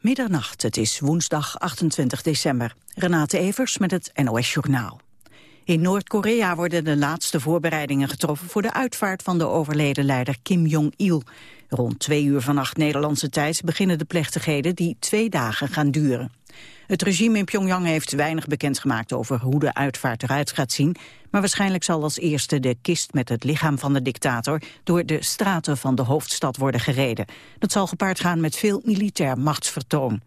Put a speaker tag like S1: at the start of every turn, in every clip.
S1: Middernacht, het is woensdag 28 december. Renate Evers met het NOS Journaal. In Noord-Korea worden de laatste voorbereidingen getroffen... voor de uitvaart van de overleden leider Kim Jong-il. Rond twee uur vannacht Nederlandse tijd beginnen de plechtigheden... die twee dagen gaan duren. Het regime in Pyongyang heeft weinig bekendgemaakt over hoe de uitvaart eruit gaat zien. Maar waarschijnlijk zal als eerste de kist met het lichaam van de dictator door de straten van de hoofdstad worden gereden. Dat zal gepaard gaan met veel militair machtsvertoon.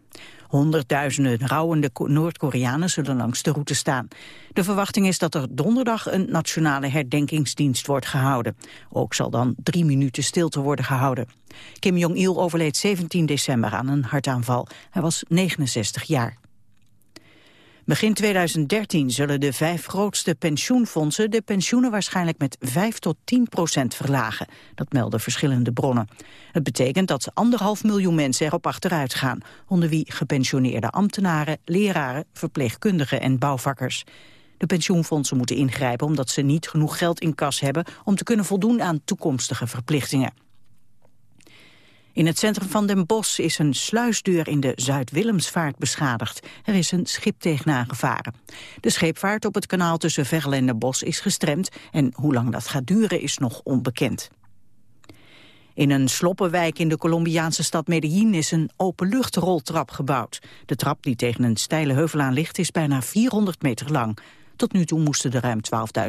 S1: Honderdduizenden rouwende Noord-Koreanen zullen langs de route staan. De verwachting is dat er donderdag een nationale herdenkingsdienst wordt gehouden. Ook zal dan drie minuten stilte worden gehouden. Kim Jong-il overleed 17 december aan een hartaanval. Hij was 69 jaar. Begin 2013 zullen de vijf grootste pensioenfondsen de pensioenen waarschijnlijk met 5 tot 10 procent verlagen. Dat melden verschillende bronnen. Het betekent dat anderhalf miljoen mensen erop achteruit gaan, onder wie gepensioneerde ambtenaren, leraren, verpleegkundigen en bouwvakkers. De pensioenfondsen moeten ingrijpen omdat ze niet genoeg geld in kas hebben om te kunnen voldoen aan toekomstige verplichtingen. In het centrum van Den Bosch is een sluisdeur in de Zuid-Willemsvaart beschadigd. Er is een schip tegenaan gevaren. De scheepvaart op het kanaal tussen Veghel en Den Bosch is gestremd... en hoe lang dat gaat duren is nog onbekend. In een sloppenwijk in de Colombiaanse stad Medellin is een openluchtroltrap gebouwd. De trap die tegen een steile heuvel aan ligt is bijna 400 meter lang. Tot nu toe moesten de ruim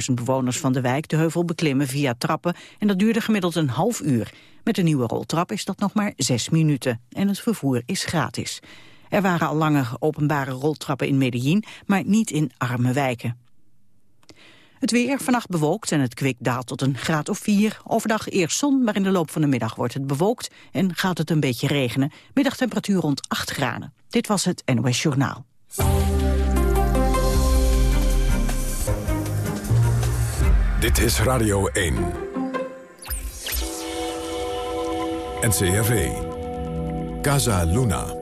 S1: 12.000 bewoners van de wijk de heuvel beklimmen via trappen en dat duurde gemiddeld een half uur. Met de nieuwe roltrap is dat nog maar zes minuten en het vervoer is gratis. Er waren al lange openbare roltrappen in Medellin, maar niet in arme wijken. Het weer vannacht bewolkt en het kwik daalt tot een graad of 4. Overdag eerst zon, maar in de loop van de middag wordt het bewolkt en gaat het een beetje regenen. Middagtemperatuur rond 8 graden. Dit was het NOS Journaal.
S2: Dit is Radio 1. NCRV. Casa Luna.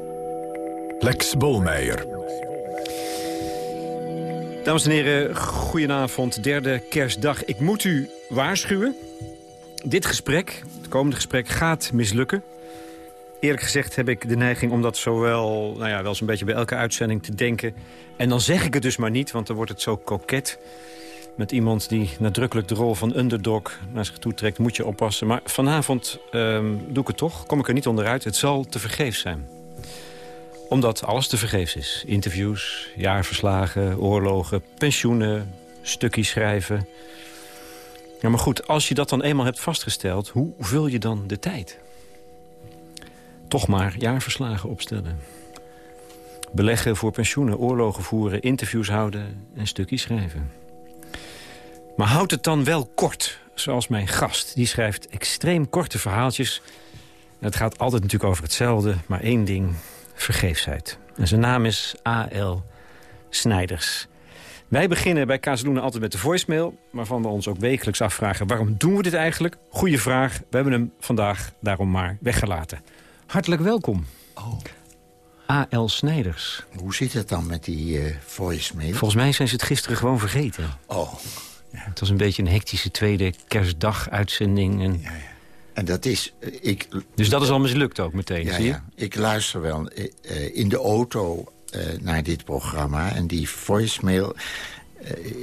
S2: Lex Bolmeijer.
S3: Dames en heren, goedenavond. Derde kerstdag. Ik moet u waarschuwen. Dit gesprek, het komende gesprek, gaat mislukken. Eerlijk gezegd heb ik de neiging om dat zowel, nou ja, wel eens een beetje bij elke uitzending te denken. En dan zeg ik het dus maar niet, want dan wordt het zo koket met iemand die nadrukkelijk de rol van underdog naar zich toe trekt, moet je oppassen. Maar vanavond ehm, doe ik het toch, kom ik er niet onderuit. Het zal te vergeefs zijn. Omdat alles te vergeefs is. Interviews, jaarverslagen, oorlogen, pensioenen, stukjes schrijven. Ja, maar goed, als je dat dan eenmaal hebt vastgesteld, hoe vul je dan de tijd? Toch maar jaarverslagen opstellen. Beleggen voor pensioenen, oorlogen voeren, interviews houden en stukjes schrijven. Maar houd het dan wel kort, zoals mijn gast. Die schrijft extreem korte verhaaltjes. Het gaat altijd natuurlijk over hetzelfde, maar één ding, vergeefsheid. En zijn naam is A.L. Snijders. Wij beginnen bij Kazeloenen altijd met de voicemail... waarvan we ons ook wekelijks afvragen... waarom doen we dit eigenlijk? Goeie vraag. We hebben hem vandaag daarom maar weggelaten. Hartelijk welkom.
S4: Oh.
S3: A.L. Snijders.
S4: Hoe zit het dan met die uh, voicemail?
S3: Volgens mij zijn ze het gisteren gewoon vergeten.
S4: Oh.
S3: Ja, het was een beetje een hectische tweede kerstdag-uitzending. En... Ja, ja.
S4: En dat is... eh, Ik,
S3: dus dat is al mislukt ook meteen,
S4: ja,
S3: zie je?
S4: ja. Ik luister wel uh, in de auto naar dit programma. En die voicemail...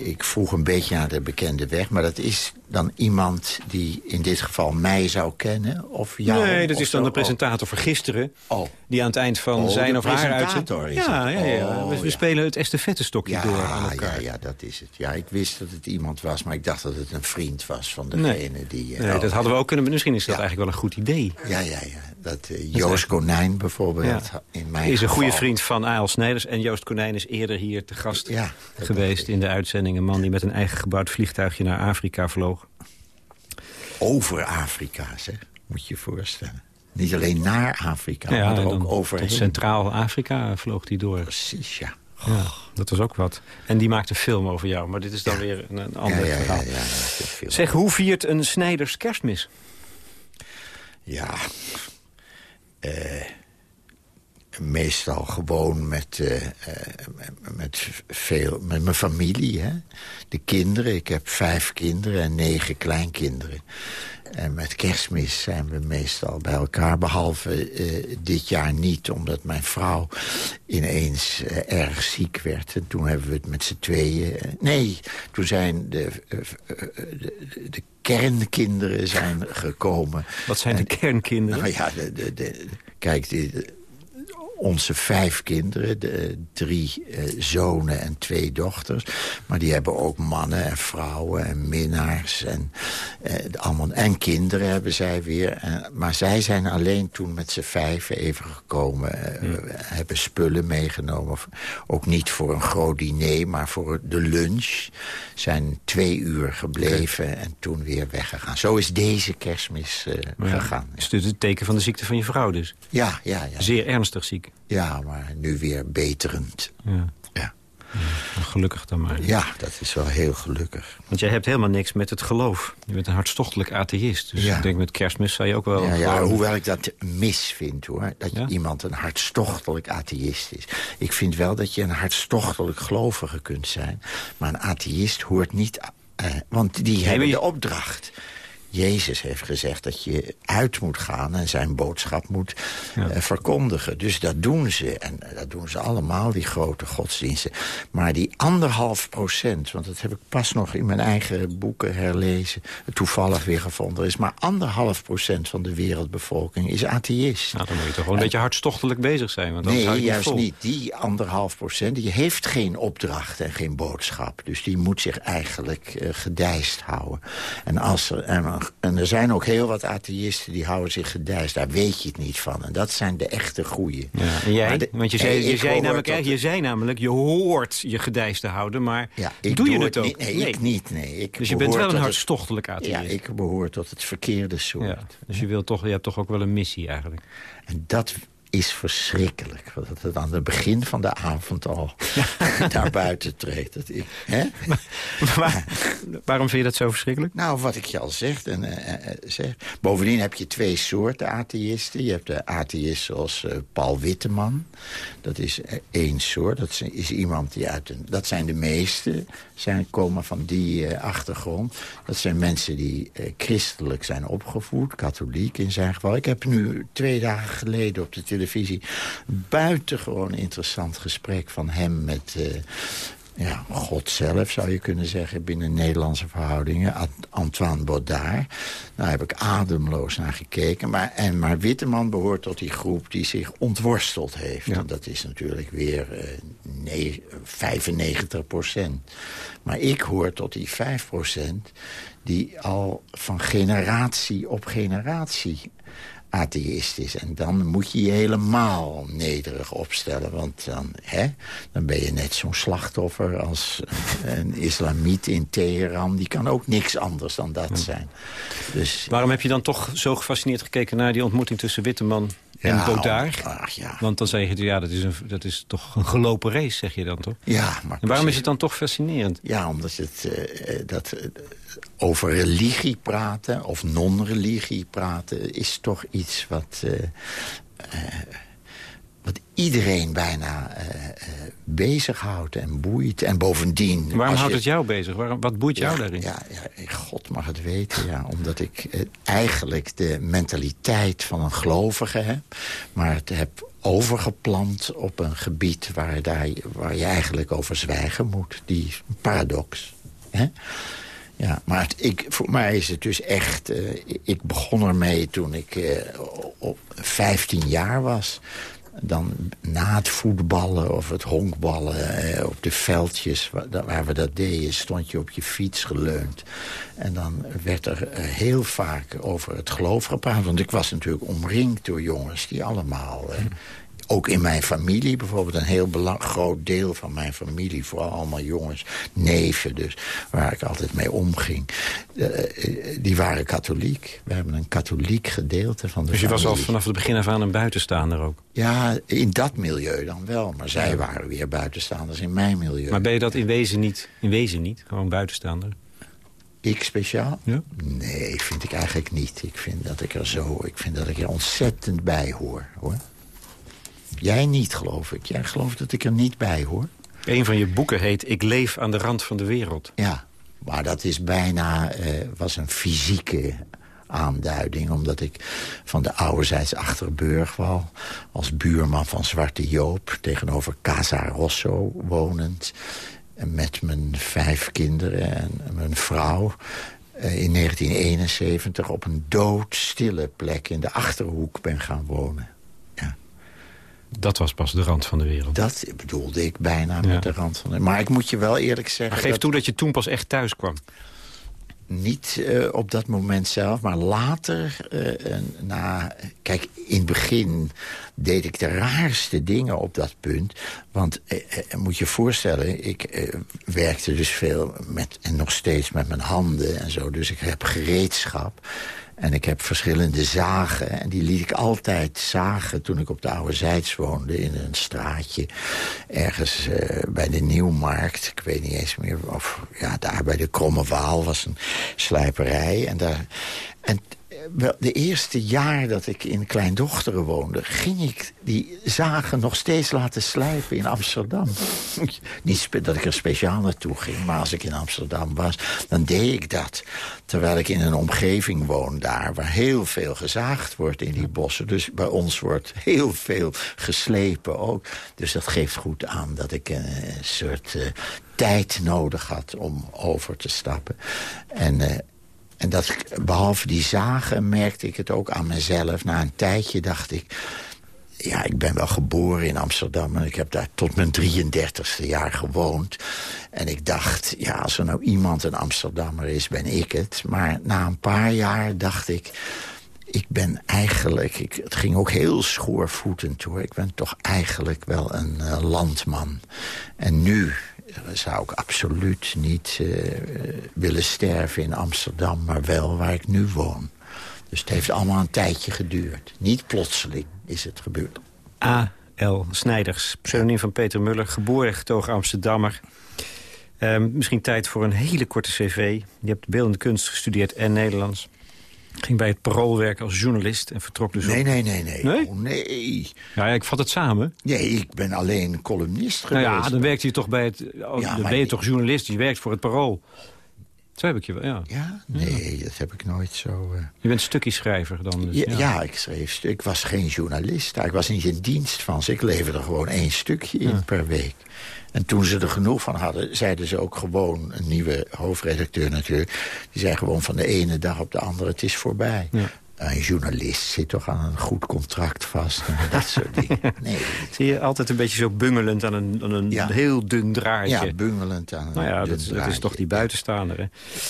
S4: Ik vroeg een beetje naar de bekende weg. Maar dat is dan iemand die in dit geval mij zou kennen? Of jou,
S3: nee, dat
S4: of
S3: is dan de presentator van gisteren.
S4: Oh.
S3: Die aan het eind van
S4: Oh,
S3: zijn of haar uitzending... Ja, ja, ja.
S4: Oh,
S3: we, we
S4: ja.
S3: spelen het estafettestokje
S4: Ja,
S3: door aan elkaar.
S4: ja, ja, dat is het. Ja, ik wist dat het iemand was, maar ik dacht dat het een vriend was van degene
S3: Nee.
S4: die... uh,
S3: Nee,
S4: oh,
S3: dat hadden we ook kunnen... Misschien is dat
S4: Ja.
S3: eigenlijk wel een goed idee.
S4: Ja, ja, ja. Dat uh, Joost Konijn bijvoorbeeld
S3: Ja.
S4: in mijn
S3: is een goede vriend van A.L. Snijders. En Joost Konijn is eerder hier te gast
S4: Ja,
S3: geweest in de uitzending. Een man die met een eigen gebouwd vliegtuigje naar Afrika vloog.
S4: Over Afrika, zeg. Moet je je voorstellen. Niet alleen naar Afrika, maar er ook
S3: tot
S4: overheen.
S3: Centraal-Afrika vloog hij door.
S4: Precies, ja.
S3: Ja, dat was ook wat. En die maakte een film over jou. Maar dit is dan weer een, ander
S4: ja,
S3: verhaal. Zeg, hoe viert een Snijders kerstmis?
S4: Ja. Eh, meestal gewoon met, uh, met, veel, met mijn familie. Hè? De kinderen, ik heb vijf kinderen en negen kleinkinderen. En met kerstmis zijn we meestal bij elkaar. Behalve uh, dit jaar niet, omdat mijn vrouw ineens uh, erg ziek werd. En toen hebben we het met z'n tweeën... Nee, toen zijn de, de, de, kernkinderen zijn gekomen.
S3: Wat zijn de kernkinderen?
S4: Nou ja, de, de, de, kijk, de, onze vijf kinderen, de, drie uh, zonen en twee dochters. Maar die hebben ook mannen en vrouwen en minnaars. En, uh, allemaal, en kinderen hebben zij weer. En, maar zij zijn alleen toen met z'n vijven even gekomen. Hmm. Hebben spullen meegenomen. Ook niet voor een groot diner, maar voor de lunch. Zijn twee uur gebleven okay. en toen weer weggegaan. Zo is deze kerstmis ja. gegaan.
S3: Is dit het teken van de ziekte van je vrouw dus?
S4: Ja, ja, ja.
S3: Zeer ernstig ziek.
S4: Ja, maar nu weer beterend.
S3: Ja.
S4: ja.
S3: ja gelukkig dan maar.
S4: Ja, dat is wel heel gelukkig.
S3: Want jij hebt helemaal niks met het geloof. Je bent een hartstochtelijk atheïst. Dus ja. ik denk met kerstmis zou je ook wel...
S4: Ja, ja hoewel ik dat mis vind, hoor. Dat ja? iemand een hartstochtelijk atheïst is. Ik vind wel dat je een hartstochtelijk gelovige kunt zijn. Maar een atheïst hoort niet... Uh, want die nee, hebben je... de opdracht... Jezus heeft gezegd dat je uit moet gaan en zijn boodschap moet ja. uh, verkondigen. Dus dat doen ze. En uh, dat doen ze allemaal, die grote godsdiensten. Maar die anderhalf procent, want dat heb ik pas nog in mijn eigen boeken herlezen... toevallig weer gevonden, is maar anderhalf procent van de wereldbevolking is atheïst.
S3: Nou, dan moet je toch wel een en, beetje hartstochtelijk bezig zijn. Want
S4: nee,
S3: niet
S4: juist
S3: vol.
S4: niet. Die anderhalf procent, die heeft geen opdracht en geen boodschap. Dus die moet zich eigenlijk uh, gedijst houden. En als er... En, en er zijn ook heel wat atheïsten die houden zich gedijst. Daar weet je het niet van. En dat zijn de echte goeie.
S3: Ja, en jij? De, Want je zei, je, zei namelijk, je zei namelijk, je hoort je gedijst te houden. Maar
S4: ja,
S3: doe,
S4: doe
S3: je het ook?
S4: Niet, nee, nee, ik niet. Nee. Ik
S3: dus je bent wel een hartstochtelijk atheïst?
S4: Ja, ik behoor tot het verkeerde soort. Ja,
S3: dus je, wilt toch, je hebt toch ook wel een missie eigenlijk?
S4: En dat is verschrikkelijk. Dat het aan het begin van de avond al ja. naar buiten treedt. Dat hè?
S3: Maar, maar, waarom vind je dat zo verschrikkelijk?
S4: Nou, wat ik je al zeg, en, uh, zeg. Bovendien heb je twee soorten atheïsten. Je hebt de atheïst zoals uh, Paul Witteman. Dat is één soort. Dat is, is, iemand die uit een... Dat zijn de meeste, zijn, komen van die achtergrond. Dat zijn mensen die christelijk zijn opgevoed. Katholiek in zijn geval. Ik heb nu twee dagen geleden op de televisie buitengewoon interessant gesprek van hem met... Uh, ja, God zelf, zou je kunnen zeggen, binnen Nederlandse verhoudingen. Antoine Baudard. Daar heb ik ademloos naar gekeken. Maar, en, maar Witteman behoort tot die groep die zich ontworsteld heeft. Ja. En dat is natuurlijk weer uh, nee, 95 procent. Maar ik hoor tot die 5 procent die al van generatie op generatie atheïst is. En dan moet je je helemaal nederig opstellen. Want dan, hè, dan ben je net zo'n slachtoffer als een islamiet in Teheran. Die kan ook niks anders dan dat zijn. Dus,
S3: Waarom heb je dan toch zo gefascineerd gekeken naar die ontmoeting tussen Witteman en
S4: ja,
S3: Baudard?
S4: Ach, ja.
S3: Want dan zeg je, ja, dat is, een, dat is toch een gelopen race, zeg je dan toch?
S4: Ja, maar
S3: en waarom precies. is het dan toch fascinerend?
S4: Ja, omdat het... Uh, dat, uh, over religie praten of non-religie praten... is toch iets wat, uh, wat iedereen bijna uh, bezighoudt en boeit. En bovendien...
S3: Waarom houdt het jou bezig? Waarom, wat boeit jou
S4: ja,
S3: daarin?
S4: Ja, ja, God mag het weten. Ja, omdat ik eigenlijk de mentaliteit van een gelovige heb... maar het heb overgeplant op een gebied waar, daar, waar je eigenlijk over zwijgen moet. Die paradox. Hè? Ja, maar het, ik, voor mij is het dus echt... Uh, ik begon ermee toen ik uh, op 15 jaar was. Dan na het voetballen of het honkballen uh, op de veldjes waar, waar, we dat deden... stond je op je fiets geleund. En dan werd er heel vaak over het geloof gepraat. Want ik was natuurlijk omringd door jongens die allemaal ook in mijn familie bijvoorbeeld, een heel groot deel van mijn familie... vooral allemaal jongens, neven dus, waar ik altijd mee omging... Uh, die waren katholiek. We hebben een katholiek gedeelte van de
S3: Dus je
S4: familie.
S3: was al vanaf het begin af aan een buitenstaander ook?
S4: Ja, in dat milieu dan wel. Maar zij waren weer buitenstaanders in mijn milieu.
S3: Maar ben je dat in wezen niet? In wezen niet? Gewoon buitenstaander?
S4: Ik speciaal?
S3: Ja?
S4: Nee, vind ik eigenlijk niet. Ik vind dat ik er zo, ik vind dat ik er ontzettend bij hoor, hoor. Jij niet, geloof ik. Jij gelooft dat ik er niet bij hoor.
S3: Een van je boeken heet Ik leef aan de rand van de wereld.
S4: Ja, maar dat is bijna, uh, was een fysieke aanduiding. Omdat ik van de ouderzijds Achterburgwal... als buurman van Zwarte Joop tegenover Casa Rosso wonend... met mijn vijf kinderen en mijn vrouw... Eh, in 1971 op een doodstille plek in de Achterhoek ben gaan wonen.
S3: Dat was pas de rand van de wereld.
S4: Dat bedoelde ik bijna met de rand van de Maar ik moet je wel eerlijk zeggen...
S3: Maar geef toe dat je toen pas echt thuis kwam
S4: niet uh, op dat moment zelf, maar later, uh, na... Kijk, in het begin deed ik de raarste dingen op dat punt. Want uh, moet je voorstellen, ik werkte dus veel met... en nog steeds met mijn handen en zo. Dus ik heb gereedschap. En ik heb verschillende zagen. En die liet ik altijd zagen toen ik op de Oude Zijds woonde. In een straatje ergens uh, bij de Nieuwmarkt. Ik weet niet eens meer of... Ja, daar bij de Kromme Waal was een slijperij. En, daar, en wel, de eerste jaar dat ik in Kleindochteren woonde... ging ik die zagen nog steeds laten slijpen in Amsterdam. Niet dat ik er speciaal naartoe ging, maar als ik in Amsterdam was... dan deed ik dat. Terwijl ik in een omgeving woon daar... waar heel veel gezaagd wordt in die bossen. Dus bij ons wordt heel veel geslepen ook. Dus dat geeft goed aan dat ik een soort uh, tijd nodig had om over te stappen. En... Uh, en dat, behalve die zagen merkte ik het ook aan mezelf. Na een tijdje dacht ik... Ja, ik ben wel geboren in Amsterdam en ik heb daar tot mijn 33ste jaar gewoond. En ik dacht, ja, als er nou iemand een Amsterdammer is, ben ik het. Maar na een paar jaar dacht ik, ik ben eigenlijk... Ik, het ging ook heel schoorvoetend hoor. Ik ben toch eigenlijk wel een uh, landman. En nu, zou ik absoluut niet uh, willen sterven in Amsterdam... maar wel waar ik nu woon. Dus het heeft allemaal een tijdje geduurd. Niet plotseling is het gebeurd.
S3: A.L. Snijders, pseudoniem van Peter Muller, geboren getogen Amsterdammer. Uh, misschien tijd voor een hele korte cv. Je hebt beeldende kunst gestudeerd en Nederlands. Ging bij het Parool werken als journalist en vertrok dus
S4: Nee, nee, nee, nee.
S3: Nee?
S4: Oh, nee.
S3: Ja, ik vat het samen.
S4: Nee, ik ben alleen columnist geweest.
S3: Nou ja, dan werkt je toch bij het... Oh, ja, dan ben je toch journalist, je werkt voor het Parool. Zo heb ik je wel, ja.
S4: Ja? Nee, dat heb ik nooit zo... Uh...
S3: Je bent stukjeschrijver dan dus,
S4: ja, ja. ik schreef Ik was geen journalist. Ik was niet in dienst van ze. Ik leverde gewoon één stukje in per week. En toen ze er genoeg van hadden, zeiden ze ook gewoon... een nieuwe hoofdredacteur natuurlijk... die zei gewoon van de ene dag op de andere... het is voorbij. Ja. Een journalist zit toch aan een goed contract vast en dat soort dingen. Nee.
S3: Zie je altijd een beetje zo bungelend aan een, aan een ja. heel dun draadje.
S4: Ja, bungelend aan een
S3: nou ja,
S4: dat,
S3: dat, is toch die buitenstaander, hè?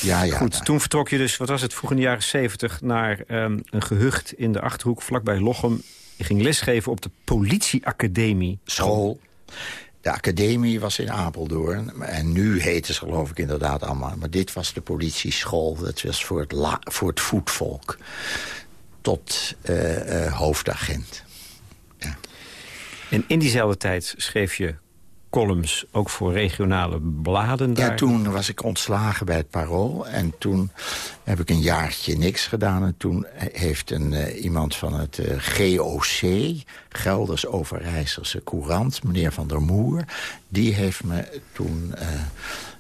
S4: Ja, ja.
S3: Goed,
S4: nou.
S3: toen vertrok je dus, wat was het, vroeg in de jaren zeventig... naar um, een gehucht in de Achterhoek, vlakbij Lochem. Je ging lesgeven op de politieacademie.
S4: School. De academie was in Apeldoorn. En nu heten ze geloof ik inderdaad allemaal. Maar dit was de politieschool. Dat was voor het, voor het voetvolk. Tot uh, uh, hoofdagent. Ja.
S3: En in diezelfde tijd schreef je columns, ook voor regionale bladen daar.
S4: Ja, toen was ik ontslagen bij het Parool. En toen heb ik een jaartje niks gedaan. En toen heeft een, uh, iemand van het uh, GOC, Gelders Overijsselse Courant... meneer Van der Moer, die heeft me toen uh,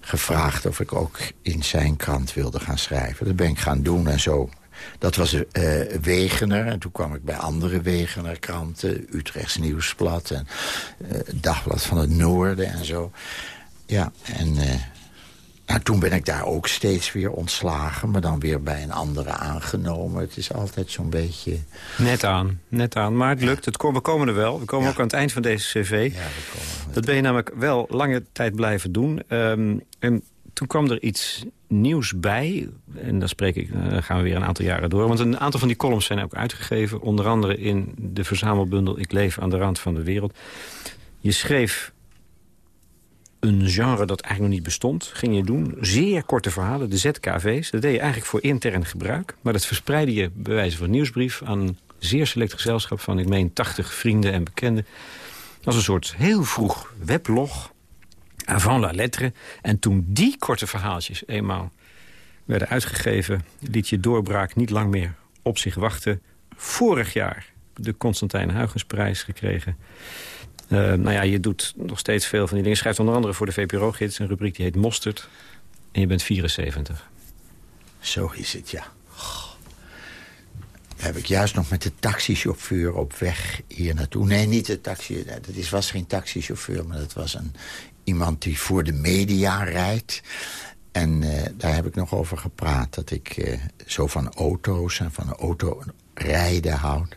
S4: gevraagd... of ik ook in zijn krant wilde gaan schrijven. Dat ben ik gaan doen en zo dat was uh, Wegener. En toen kwam ik bij andere Wegener-kranten. Utrechts Nieuwsblad en uh, Dagblad van het Noorden en zo. Ja, en uh, nou, toen ben ik daar ook steeds weer ontslagen. Maar dan weer bij een andere aangenomen. Het is altijd zo'n beetje...
S3: Net aan, net aan. Maar het lukt. Het kom, we komen er wel. We komen ja. ook aan het eind van deze cv.
S4: Ja, we komen
S3: dat ben je namelijk wel lange tijd blijven doen. Um, en toen kwam er iets nieuws bij. En dan spreek ik, dan gaan we weer een aantal jaren door. Want een aantal van die columns zijn ook uitgegeven. Onder andere in de verzamelbundel Ik leef aan de rand van de wereld. Je schreef een genre dat eigenlijk nog niet bestond. Ging je doen. Zeer korte verhalen, de ZKV's. Dat deed je eigenlijk voor intern gebruik. Maar dat verspreidde je bij wijze van nieuwsbrief... aan een zeer select gezelschap van, ik meen, 80 vrienden en bekenden. Als een soort heel vroeg weblog avant la lettre. En toen die korte verhaaltjes eenmaal werden uitgegeven... liet je doorbraak niet lang meer op zich wachten. Vorig jaar de Constantijn Huygensprijs gekregen. Uh, nou ja, je doet nog steeds veel van die dingen. Schrijft onder andere voor de VPRO-gids een rubriek die heet Mosterd. En je bent 74.
S4: Zo is het, ja. Heb ik juist nog met de taxichauffeur op weg hier naartoe. Nee, niet de taxi. Dat was geen taxichauffeur, maar dat was een, iemand die voor de media rijdt. En uh, daar heb ik nog over gepraat. Dat ik uh, zo van auto's en van auto rijden houd.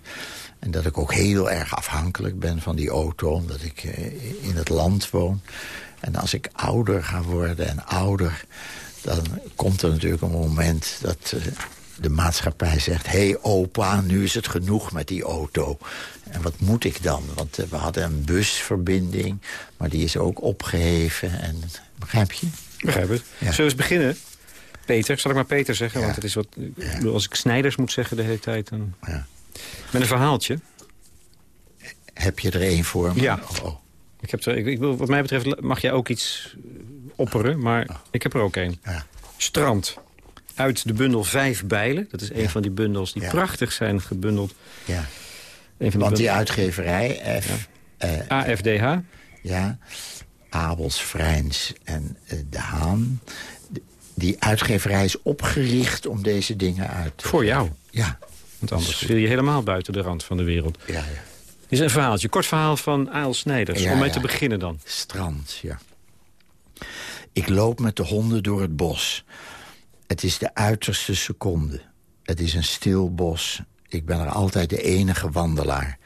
S4: En dat ik ook heel erg afhankelijk ben van die auto. Omdat ik uh, in het land woon. En als ik ouder ga worden en ouder... dan komt er natuurlijk een moment dat de maatschappij zegt... hé hey, opa, nu is het genoeg met die auto. En wat moet ik dan? Want we hadden een busverbinding, maar die is ook opgeheven. En, begrijp je?
S3: Begrijp het. Zullen we eens beginnen? Peter, zal ik maar Peter zeggen? Want het is wat, als ik Snijders moet zeggen de hele tijd... Dan... Met een verhaaltje.
S4: Heb je er één voor me?
S3: Ja. Oh. Ik heb er, ik, ik, wat mij betreft mag jij ook iets opperen, maar oh. ik heb er ook één. Strand. Uit de bundel Vijf Bijlen. Dat is een van die bundels die prachtig zijn gebundeld.
S4: Ja. Een van Want die uitgeverij, F,
S3: uh, AFDH.
S4: Ja, Abels, Vrijns en uh, De Haan. Die uitgeverij is opgericht om deze dingen uit te...
S3: Voor jou?
S4: Ja.
S3: Want anders viel je helemaal buiten de rand van de wereld.
S4: Ja, ja.
S3: Dit is een verhaaltje, kort verhaal van Aal Snijders. om mee te beginnen dan.
S4: Strand, ja. Ik loop met de honden door het bos. Het is de uiterste seconde. Het is een stil bos. Ik ben er altijd de enige wandelaar.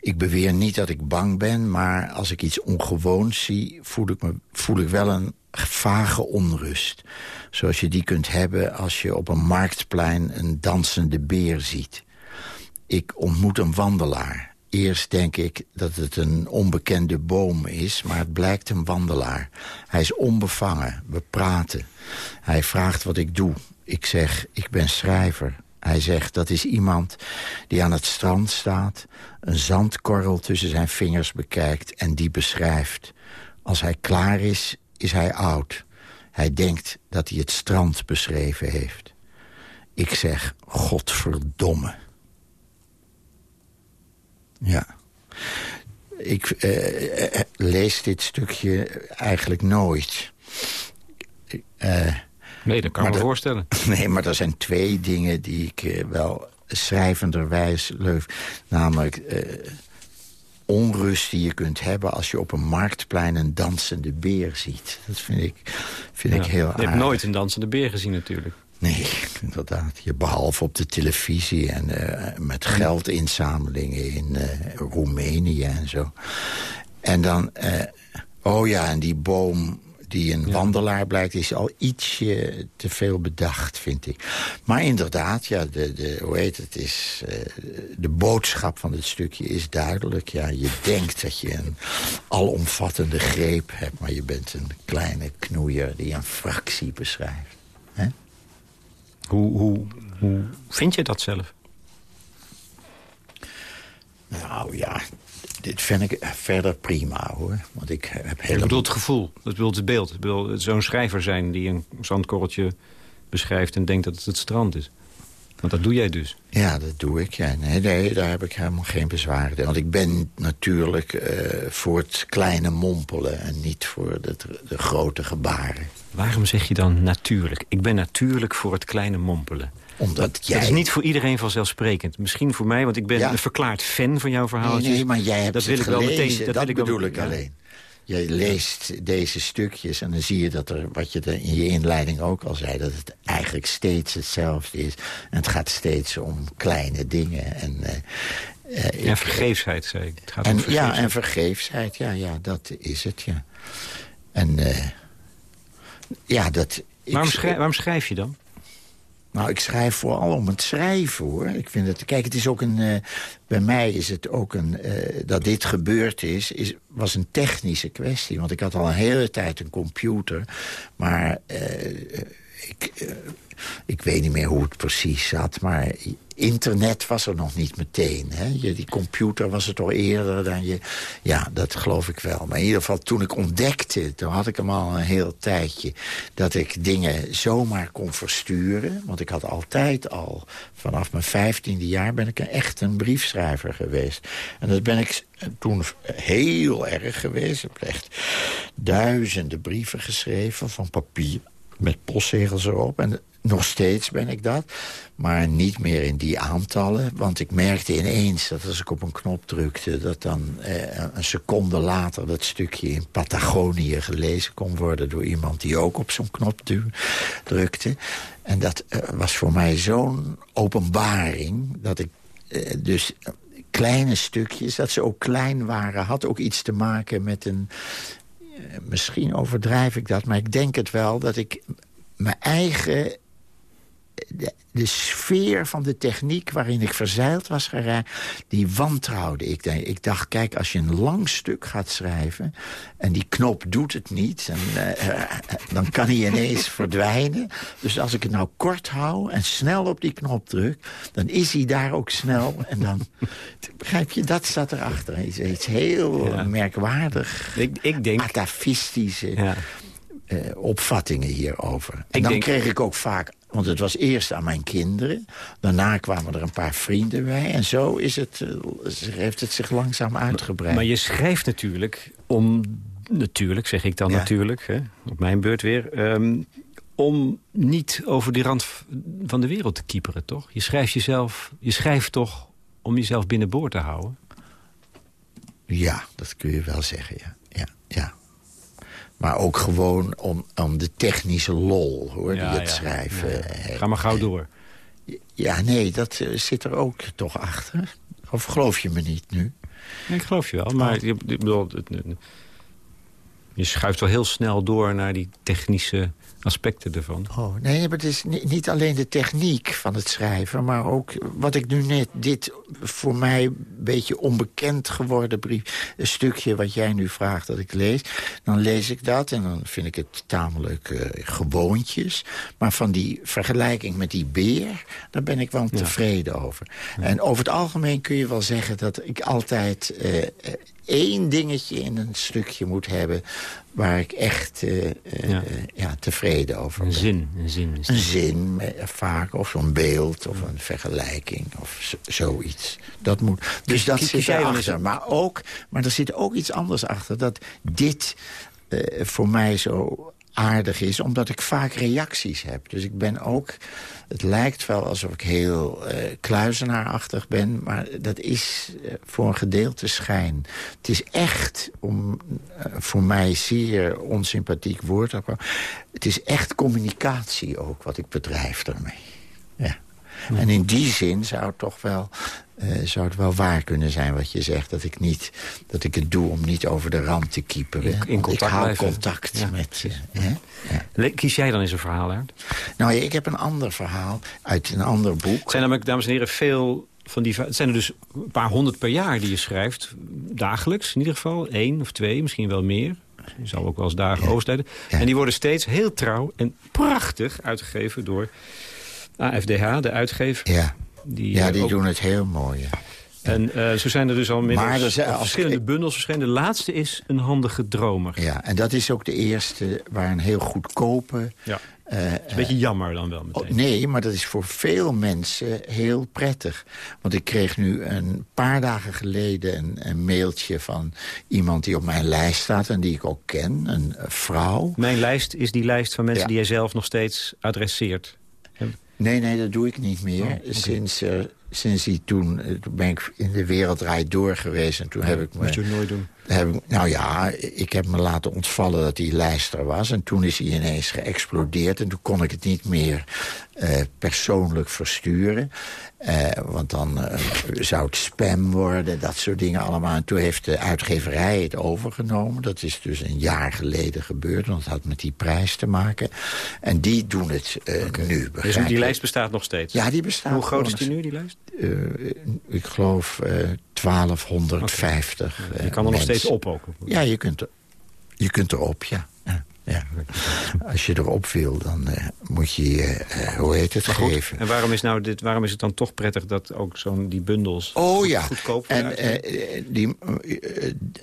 S4: Ik beweer niet dat ik bang ben, maar als ik iets ongewoons zie... voel ik, me, voel ik wel een vage onrust. Zoals je die kunt hebben als je op een marktplein een dansende beer ziet. Ik ontmoet een wandelaar. Eerst denk ik dat het een onbekende boom is, maar het blijkt een wandelaar. Hij is onbevangen, we praten. Hij vraagt wat ik doe. Ik zeg, ik ben schrijver. Hij zegt, dat is iemand die aan het strand staat... een zandkorrel tussen zijn vingers bekijkt en die beschrijft. Als hij klaar is, is hij oud. Hij denkt dat hij het strand beschreven heeft. Ik zeg, godverdomme. Ja. Ik uh, lees dit stukje eigenlijk nooit.
S3: Uh, nee, dat kan ik me voorstellen.
S4: Nee, maar er zijn twee dingen die ik wel schrijvenderwijs leuk... namelijk onrust die je kunt hebben als je op een marktplein een dansende beer ziet. Dat vind ik, vind ik heel aardig.
S3: Je hebt nooit een dansende beer gezien natuurlijk.
S4: Nee, inderdaad. Je, behalve op de televisie en uh, met geldinzamelingen in uh, Roemenië en zo. En dan, uh, oh ja, en die boom die een wandelaar blijkt, is al ietsje te veel bedacht, vind ik. Maar inderdaad, ja, de, de, hoe heet het, is, uh, de boodschap van het stukje is duidelijk. Ja, je denkt dat je een alomvattende greep hebt... maar je bent een kleine knoeier die een fractie beschrijft.
S3: Hoe, hoe, hoe vind je dat zelf?
S4: Nou ja, dit vind ik verder prima, hoor. Want ik heb helemaal... Ik
S3: bedoel het gevoel, dat bedoel het beeld. Ik bedoel zo'n schrijver zijn die een zandkorreltje beschrijft... en denkt dat het het strand is. Want dat doe jij dus.
S4: Ja, dat doe ik. Ja. Nee, nee, daar heb ik helemaal geen bezwaar in. Want ik ben natuurlijk uh, voor het kleine mompelen... en niet voor de, de grote gebaren.
S3: Waarom zeg je dan natuurlijk? Ik ben natuurlijk voor het kleine mompelen.
S4: Omdat
S3: dat,
S4: jij...
S3: dat is niet voor iedereen vanzelfsprekend. Misschien voor mij, want ik ben een verklaard fan van jouw verhaaltjes.
S4: Nee, nee maar jij hebt dat wil ik wel meteen. Dat, dat bedoel ik alleen. Je leest deze stukjes en dan zie je dat er, wat je er in je inleiding ook al zei... dat het eigenlijk steeds hetzelfde is. En het gaat steeds om kleine dingen. En,
S3: uh, uh, ja, vergeefsheid, zei ik. Het gaat
S4: en,
S3: om vergeefsheid.
S4: Ja, en vergeefsheid, ja, ja, dat is het, ja. En uh, ja, dat...
S3: Waarom, schrijf, waarom schrijf je dan?
S4: Nou, ik schrijf vooral om het schrijven, hoor. Ik vind het, kijk, het is ook een... Uh, bij mij is het ook een... Uh, dat dit gebeurd is, is, was een technische kwestie. Want ik had al een hele tijd een computer. Maar uh, ik, ik weet niet meer hoe het precies zat. Maar internet was er nog niet meteen. Hè? Je, die computer was er toch eerder dan je... Ja, dat geloof ik wel. Maar in ieder geval, toen ik ontdekte... toen had ik hem al een heel tijdje... dat ik dingen zomaar kon versturen. Want ik had altijd al... vanaf mijn vijftiende jaar ben ik echt een briefschrijver geweest. En dat ben ik toen heel erg geweest. Ik heb echt duizenden brieven geschreven van papier met postzegels erop. En nog steeds ben ik dat. Maar niet meer in die aantallen. Want ik merkte ineens dat als ik op een knop drukte... dat dan eh, een seconde later dat stukje in Patagonië gelezen kon worden... door iemand die ook op zo'n knop drukte. En dat eh, was voor mij zo'n openbaring... dat ik eh, dus kleine stukjes, dat ze ook klein waren... had ook iets te maken met een... Eh, misschien overdrijf ik dat, maar ik denk het wel... dat ik mijn eigen de, de, sfeer van de techniek waarin ik verzeild was geraakt... die wantrouwde ik. Ik dacht, kijk, als je een lang stuk gaat schrijven... en die knop doet het niet, en, uh, dan kan hij ineens verdwijnen. Dus als ik het nou kort hou en snel op die knop druk... dan is hij daar ook snel. En dan, begrijp je, dat staat erachter. Iets, iets heel ja. merkwaardig,
S3: ik, ik denk...
S4: atafistische... Ja. Uh, opvattingen hierover. En ik dan denk... kreeg ik ook vaak want het was eerst aan mijn kinderen. Daarna kwamen er een paar vrienden bij. En zo is het, uh, heeft het zich langzaam uitgebreid.
S3: Maar je schrijft natuurlijk om... Natuurlijk, zeg ik dan ja. natuurlijk, hè, op mijn beurt weer... Um, om niet over die rand van de wereld te kieperen, toch? Je schrijft jezelf, je schrijft toch om jezelf binnenboord te houden?
S4: Ja, dat kun je wel zeggen, ja. Maar ook gewoon om, om de technische lol, hoor, ja, die het ja, schrijven ja.
S3: Ga maar gauw door.
S4: Ja, nee, dat uh, zit er ook toch achter. Of geloof je me niet nu?
S3: Nee, ik geloof je wel, maar je, bedoel, je schuift wel heel snel door naar die technische aspecten ervan.
S4: Oh, nee, maar het is niet alleen de techniek van het schrijven... maar ook wat ik nu net, dit voor mij een beetje onbekend geworden brief... een stukje wat jij nu vraagt dat ik lees... dan lees ik dat en dan vind ik het tamelijk uh, gewoontjes. Maar van die vergelijking met die beer, daar ben ik wel tevreden over. Ja. En over het algemeen kun je wel zeggen dat ik altijd... Uh, één dingetje in een stukje moet hebben... waar ik echt uh, ja. ja. tevreden over ben.
S3: Een zin. Een zin,
S4: een zin vaak, of zo'n beeld, of een vergelijking, of zoiets. Dat moet, dus dat zit erachter. Maar, ook, maar er zit ook iets anders achter. Dat dit uh, voor mij zo aardig is, omdat ik vaak reacties heb. Dus ik ben ook... Het lijkt wel alsof ik heel uh, kluizenaarachtig ben... maar dat is uh, voor een gedeelte schijn. Het is echt, om uh, voor mij zeer onsympathiek woord... het is echt communicatie ook wat ik bedrijf daarmee. Ja. En in die zin zou het toch wel uh, zou het wel waar kunnen zijn wat je zegt. Dat ik, niet, dat ik het doe om niet over de rand te kieperen.
S3: In, in contact
S4: ik hou
S3: blijven.
S4: contact
S3: ja,
S4: met...
S3: Uh, ja. Kies jij dan eens een verhaal uit?
S4: Nou ja, ik heb een ander verhaal uit een ander boek.
S3: Het zijn namelijk, dames en heren, veel van die... Het zijn er dus een paar honderd per jaar die je schrijft. Dagelijks in ieder geval. één of twee, misschien wel meer. Je zal ook wel eens dagen. Ja. En die worden steeds heel trouw en prachtig uitgegeven door AFDH, de uitgever.
S4: Ja. Die, ja, die ook... doen het heel mooi. Ja.
S3: En uh, zo zijn er dus al middels zijn, verschillende bundels verschenen. De laatste is Een handige dromer.
S4: Ja, en dat is ook de eerste waar een heel goedkope...
S3: Ja. Uh, is een beetje jammer dan wel meteen.
S4: Oh, nee, maar dat is voor veel mensen heel prettig. Want ik kreeg nu een paar dagen geleden een, een, mailtje van iemand die op mijn lijst staat... en die ik ook ken, een vrouw.
S3: Mijn lijst is die lijst van mensen ja. die jij zelf nog steeds adresseert.
S4: Nee, nee, dat doe ik niet meer. Oh, okay. Sinds, uh, sinds die toen, toen ben ik in de wereldrijd door geweest. En toen heb ik me...
S3: Moet je nooit doen.
S4: Heb ik, nou ja, ik heb me laten ontvallen dat hij lijster was. En toen is hij ineens geëxplodeerd. En toen kon ik het niet meer uh, persoonlijk versturen. Uh, want dan uh, zou het spam worden, dat soort dingen allemaal. En toen heeft de uitgeverij het overgenomen. Dat is dus een jaar geleden gebeurd, want het had met die prijs te maken. En die doen het okay. nu.
S3: Dus die lijst bestaat nog steeds?
S4: Ja, die bestaat.
S3: Hoe groot is die nu, die lijst?
S4: ik geloof 1250.
S3: Okay. je kan er nog steeds op ook?
S4: Ja, je kunt, er, je kunt erop, ja. ja. Als je erop wil, dan uh, moet je, uh, hoe heet het, geven.
S3: En waarom is, nou dit, waarom is het dan toch prettig dat ook zo'n die bundels
S4: oh, ja.
S3: goedkoop
S4: En uh, die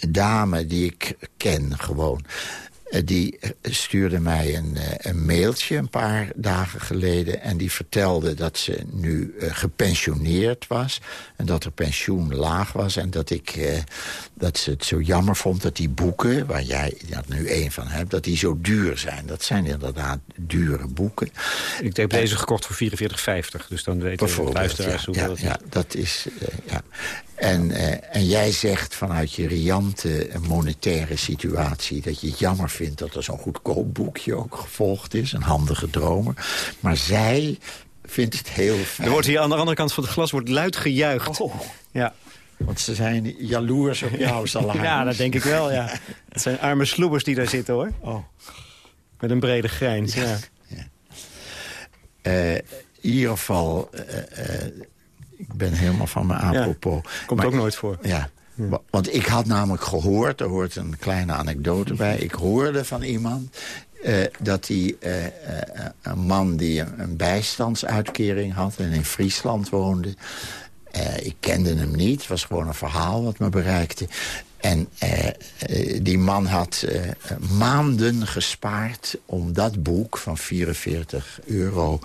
S4: dame die ik ken gewoon... Eh, die stuurde mij een, eh, een, mailtje een paar dagen geleden... en die vertelde dat ze nu gepensioneerd was... en dat er pensioen laag was... en dat, ik, dat ze het zo jammer vond dat die boeken... waar jij er nu één van hebt, dat die zo duur zijn. Dat zijn inderdaad dure boeken.
S3: Ik heb deze gekocht voor 44,50. Dus dan weten de luisteraars
S4: ja,
S3: dat
S4: ja, dat is... ja. En, uh, en jij zegt vanuit je riante monetaire situatie... dat je het jammer vindt dat er zo'n goedkoop boekje ook gevolgd is. Een handige dromer. Maar zij vindt het heel fijn.
S3: Er wordt hier aan de andere kant van het glas wordt luid gejuicht.
S4: Oh.
S3: Ja.
S4: Want ze zijn jaloers op jouw salaris.
S3: ja, dat denk ik wel, ja. Het zijn arme sloebers die daar zitten, hoor.
S4: Oh.
S3: Met een brede grijns, ja.
S4: ja. Uh, in ieder geval... Uh, ik ben helemaal van mijn apropos.
S3: komt maar, ook nooit voor.
S4: Ja, want ik had namelijk gehoord, er hoort een kleine anekdote bij... ik hoorde van iemand uh, dat die, uh, uh, een man die een, een, bijstandsuitkering had... en in Friesland woonde... ik kende hem niet, het was gewoon een verhaal wat me bereikte... En eh, eh, die man had eh, maanden gespaard om dat boek van 44 euro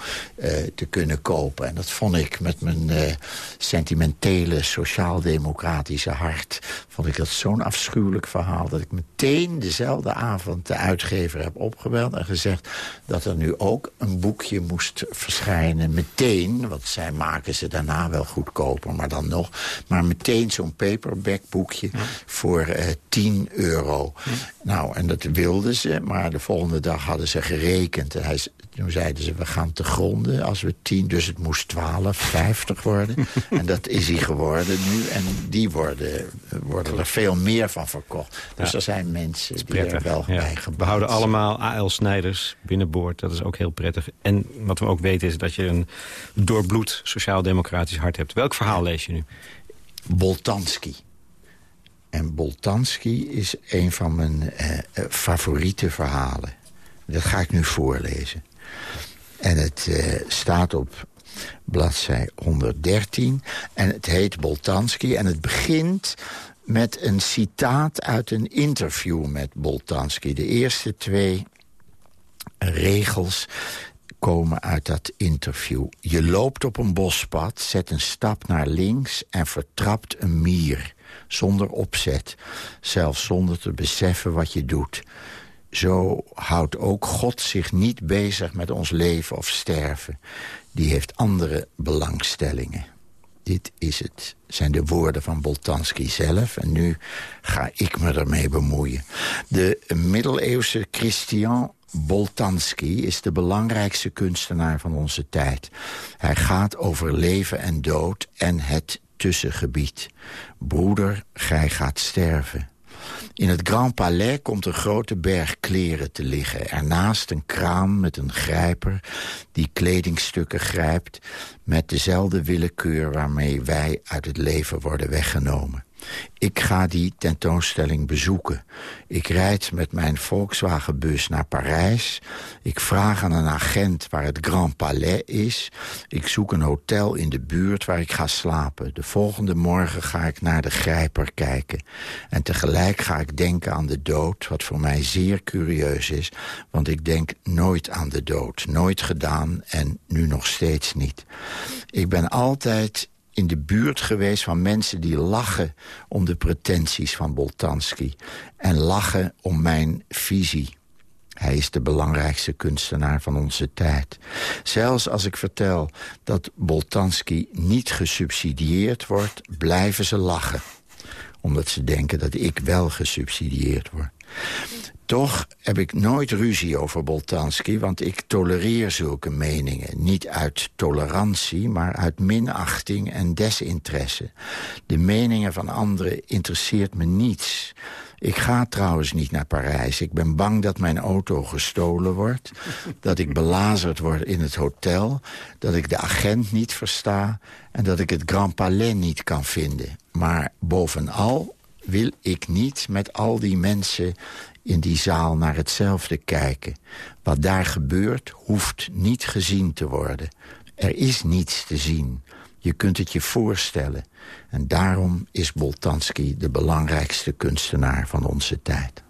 S4: te kunnen kopen. En dat vond ik met mijn sentimentele sociaal-democratische hart... vond ik dat zo'n afschuwelijk verhaal... dat ik meteen dezelfde avond de uitgever heb opgebeld en gezegd... dat er nu ook een boekje moest verschijnen. Meteen, want zij maken ze daarna wel goedkoper, maar dan nog... maar meteen zo'n paperback boekje... voor voor uh, 10 euro. Nou, en dat wilden ze, maar de volgende dag hadden ze gerekend. En hij, toen zeiden ze, we gaan te gronden als we 10, dus het moest 12, 50 worden. en dat is hij geworden nu. En die worden, worden er veel meer van verkocht. Dus er zijn mensen die er wel ja. bij
S3: We houden allemaal A.L. Snijders binnenboord. Dat is ook heel prettig. En wat we ook weten is dat je een doorbloed sociaal-democratisch hart hebt. Welk verhaal lees je nu?
S4: Boltanski. En Boltanski is een van mijn eh, favoriete verhalen. Dat ga ik nu voorlezen. En het eh, staat op bladzij 113. En het heet Boltanski. En het begint met een citaat uit een interview met Boltanski. De eerste twee regels komen uit dat interview. Je loopt op een bospad, zet een stap naar links en vertrapt een mier zonder opzet. Zelfs zonder te beseffen wat je doet. Zo houdt ook God zich niet bezig met ons leven of sterven. Die heeft andere belangstellingen. Dit is het, zijn de woorden van Boltanski zelf. En nu ga ik me ermee bemoeien. De middeleeuwse Christian Boltanski is de belangrijkste kunstenaar van onze tijd. Hij gaat over leven en dood en het tussengebied. Broeder, gij gaat sterven. In het Grand Palais komt een grote berg kleren te liggen. Ernaast een kraam met een grijper die kledingstukken grijpt... met dezelfde willekeur waarmee wij uit het leven worden weggenomen. Ik ga die tentoonstelling bezoeken. Ik rijd met mijn Volkswagenbus naar Parijs. Ik vraag aan een agent waar het Grand Palais is. Ik zoek een hotel in de buurt waar ik ga slapen. De volgende morgen ga ik naar de grijper kijken. En tegelijk ga ik denken aan de dood, wat voor mij zeer curieus is. Want ik denk nooit aan de dood. Nooit gedaan en nu nog steeds niet. Ik ben altijd in de buurt geweest van mensen die lachen om de pretenties van Boltanski. En lachen om mijn visie. Hij is de belangrijkste kunstenaar van onze tijd. Zelfs als ik vertel dat Boltanski niet gesubsidieerd wordt... blijven ze lachen. Omdat ze denken dat ik wel gesubsidieerd word. Toch heb ik nooit ruzie over Boltanski, want ik tolereer zulke meningen. Niet uit tolerantie, maar uit minachting en desinteresse. De meningen van anderen interesseert me niets. Ik ga trouwens niet naar Parijs. Ik ben bang dat mijn auto gestolen wordt. Dat ik belazerd word in het hotel. Dat ik de agent niet versta. En dat ik het Grand Palais niet kan vinden. Maar bovenal wil ik niet met al die mensen in die zaal naar hetzelfde kijken. Wat daar gebeurt, hoeft niet gezien te worden. Er is niets te zien. Je kunt het je voorstellen. En daarom is Boltanski de belangrijkste kunstenaar van onze tijd.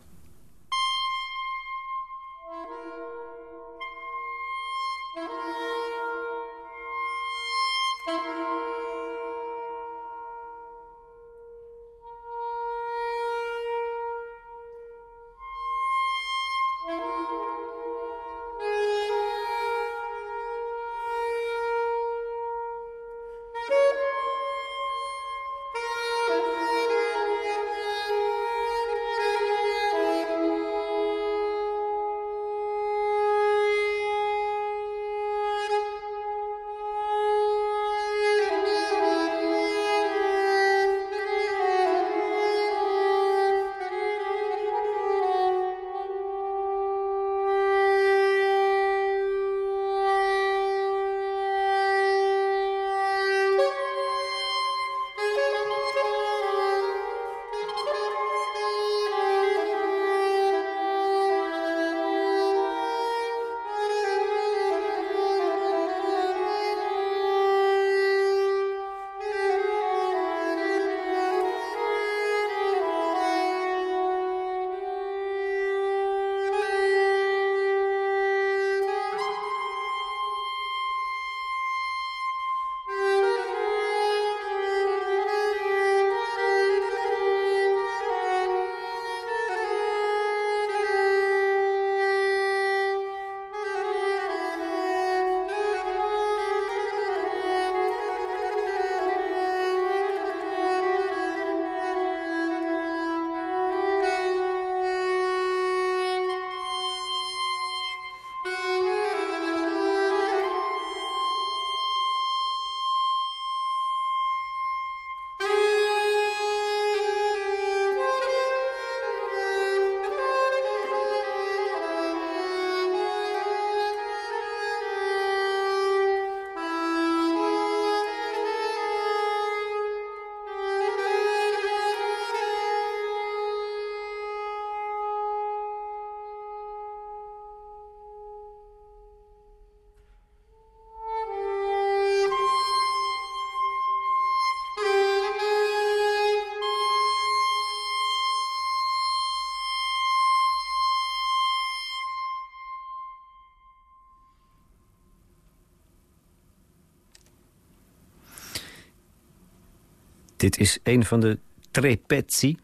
S3: Dit is een van de Tre Pezzi.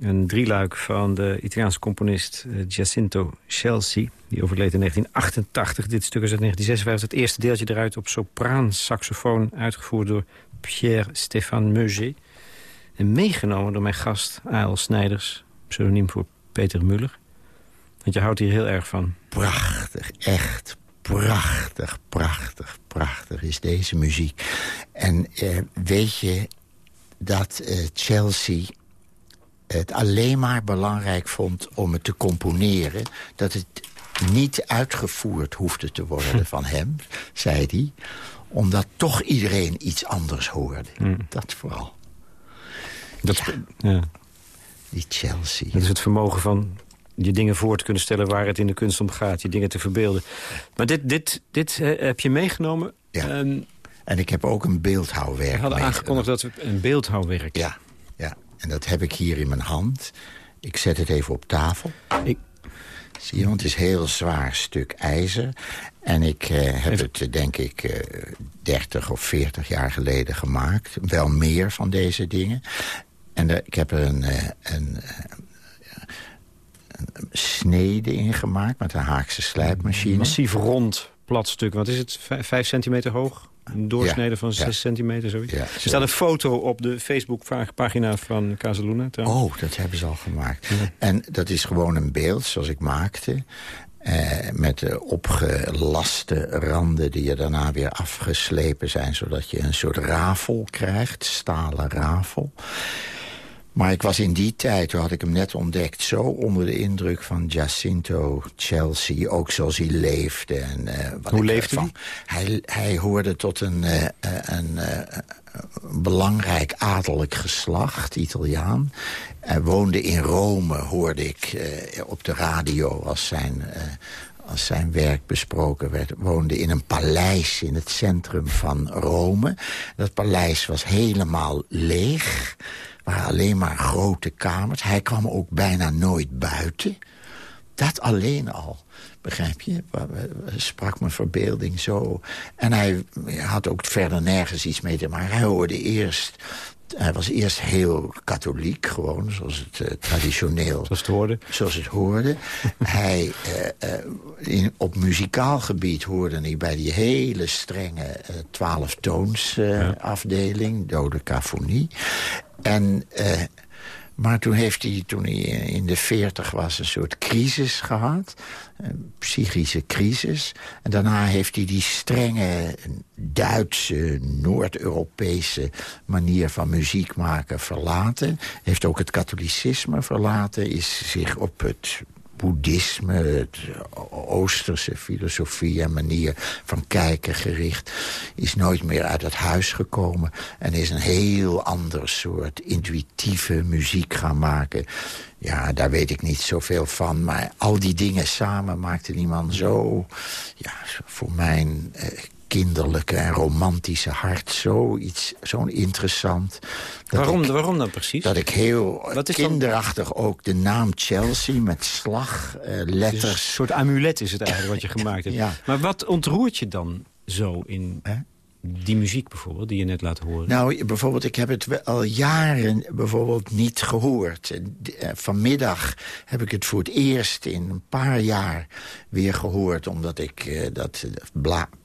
S3: Een drieluik van de Italiaanse componist uh, Giacinto Chelsea. Die overleed in 1988. Dit stuk is uit 1956. Het eerste deeltje eruit op sopraansaxofoon. Uitgevoerd door Pierre-Stéphane Meuger. En meegenomen door mijn gast A.L. Snijders. Pseudoniem voor Peter Muller. Want je houdt hier heel erg van.
S4: Prachtig, echt prachtig, prachtig, prachtig is deze muziek. En eh, weet je, dat uh, Chelsea het alleen maar belangrijk vond om het te componeren... dat het niet uitgevoerd hoefde te worden van hem, zei hij... omdat toch iedereen iets anders hoorde. Hmm. Dat vooral.
S3: Dat, ja.
S4: Die Chelsea.
S3: Dat is het vermogen van je dingen voor te kunnen stellen... waar het in de kunst om gaat, je dingen te verbeelden. Maar dit, dit, dit heb je meegenomen...
S4: Ja. Um, en ik heb ook een beeldhouwwerk We
S3: hadden aangekondigd dat we een beeldhouwwerk...
S4: Ja, ja, en dat heb ik hier in mijn hand. Ik zet het even op tafel. Ik... Zie je, want het is een heel zwaar stuk ijzer. En ik eh, heb het, denk ik, uh, 30 of 40 jaar geleden gemaakt. Wel meer van deze dingen. En ik heb er een, uh, een, een snede in gemaakt met een Haakse slijpmachine.
S3: Massief rond plat stuk. Wat is het? Vijf centimeter hoog? Een doorsnede van 6 centimeter, zoiets. er staat een foto op de Facebook-pagina van Casaluna.
S4: Oh, dat hebben ze al gemaakt. En dat is gewoon een beeld zoals ik maakte. Eh, met de opgelaste randen die er daarna weer afgeslepen zijn... zodat je een soort rafel krijgt, stalen rafel. Maar ik was in die tijd, toen had ik hem net ontdekt... zo onder de indruk van Jacinto Chelsea. Ook zoals hij leefde. En, uh, wat
S3: Hoe
S4: ik
S3: leefde
S4: van, hij? Hij hoorde tot een, uh, een belangrijk adellijk geslacht, Italiaan. Hij woonde in Rome, hoorde ik op de radio als zijn als zijn werk besproken werd, woonde in een paleis in het centrum van Rome. Dat paleis was helemaal leeg, waren alleen maar grote kamers. Hij kwam ook bijna nooit buiten. Dat alleen al, begrijp je, sprak mijn verbeelding zo. En hij had ook verder nergens iets mee te maken. Hij hoorde eerst hij was eerst heel katholiek, gewoon, zoals het uh, traditioneel...
S3: Zoals het hoorde.
S4: Zoals het hoorde. hij, uh, uh, in, op muzikaal gebied hoorde hij bij die hele strenge twaalftoons ja. dodecafonie. En maar toen heeft hij, toen hij in de veertig was, een soort crisis gehad. Psychische crisis. En daarna heeft hij die strenge Duitse, Noord-Europese manier van muziek maken verlaten. Heeft ook het katholicisme verlaten. Is zich op het boeddhisme, het oosterse filosofie en manier van kijken gericht... is nooit meer uit het huis gekomen en is een heel ander soort intuïtieve muziek gaan maken. Ja, daar weet ik niet zoveel van, maar al die dingen samen maakte die man zo... ja, voor mijn eh, kinderlijke en romantische hart zoiets, zo'n interessant.
S3: Waarom,
S4: ik,
S3: waarom dan precies?
S4: Dat ik heel kinderachtig dan... ook de naam Chelsea met slag, uh, letters... Dus een
S3: soort amulet is het eigenlijk wat je gemaakt hebt.
S4: ja.
S3: Maar wat ontroert je dan zo in... die muziek bijvoorbeeld, die je net laat horen?
S4: Nou, bijvoorbeeld, ik heb het al jaren bijvoorbeeld niet gehoord. Eh, vanmiddag heb ik het voor het eerst in een paar jaar weer gehoord... omdat ik uh, dat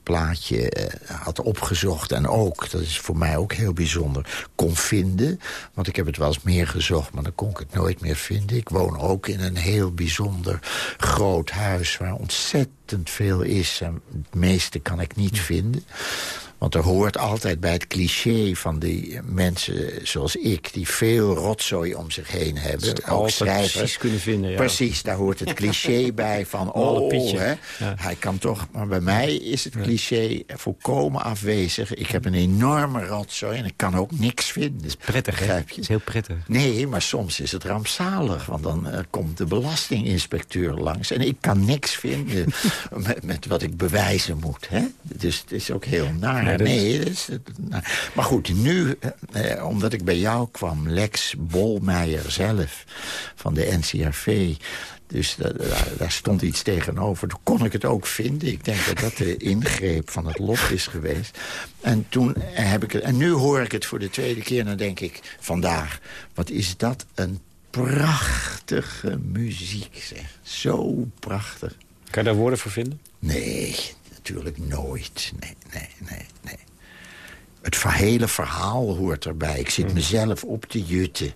S4: plaatje uh, had opgezocht en ook, dat is voor mij ook heel bijzonder, kon vinden. Want ik heb het wel eens meer gezocht, maar dan kon ik het nooit meer vinden. Ik woon ook in een heel bijzonder groot huis waar ontzettend veel is. En het meeste kan ik niet vinden. Want er hoort altijd bij het cliché van die mensen zoals ik... die veel rotzooi om zich heen hebben.
S3: ook schrijvers. precies kunnen vinden, ja.
S4: Precies, daar hoort het cliché bij van... oh, hè, ja. hij kan toch... Maar bij mij is het cliché volkomen afwezig. Ik heb een enorme rotzooi en ik kan ook niks vinden. Dat
S3: is prettig, hè? Het is heel prettig.
S4: Nee, maar soms is het rampzalig. Want dan uh, komt de belastinginspecteur langs... en ik kan niks vinden met, met, wat ik bewijzen moet. Hè? Dus het is ook heel naar. Nee, is, nou, maar goed, nu, eh, omdat ik bij jou kwam... Lex Bolmeijer zelf van de NCRV... Dus daar, daar, stond iets tegenover. Toen kon ik het ook vinden. Ik denk dat dat de ingreep van het lot is geweest. En toen heb ik het. En nu hoor ik het voor de tweede keer. En dan denk ik vandaag. Wat is dat een prachtige muziek, zeg. Zo prachtig.
S3: Kan je daar woorden voor vinden?
S4: Nee, natuurlijk nooit. Nee, nee, nee, nee. Het hele verhaal hoort erbij. Ik zit hmm. mezelf op te jutten.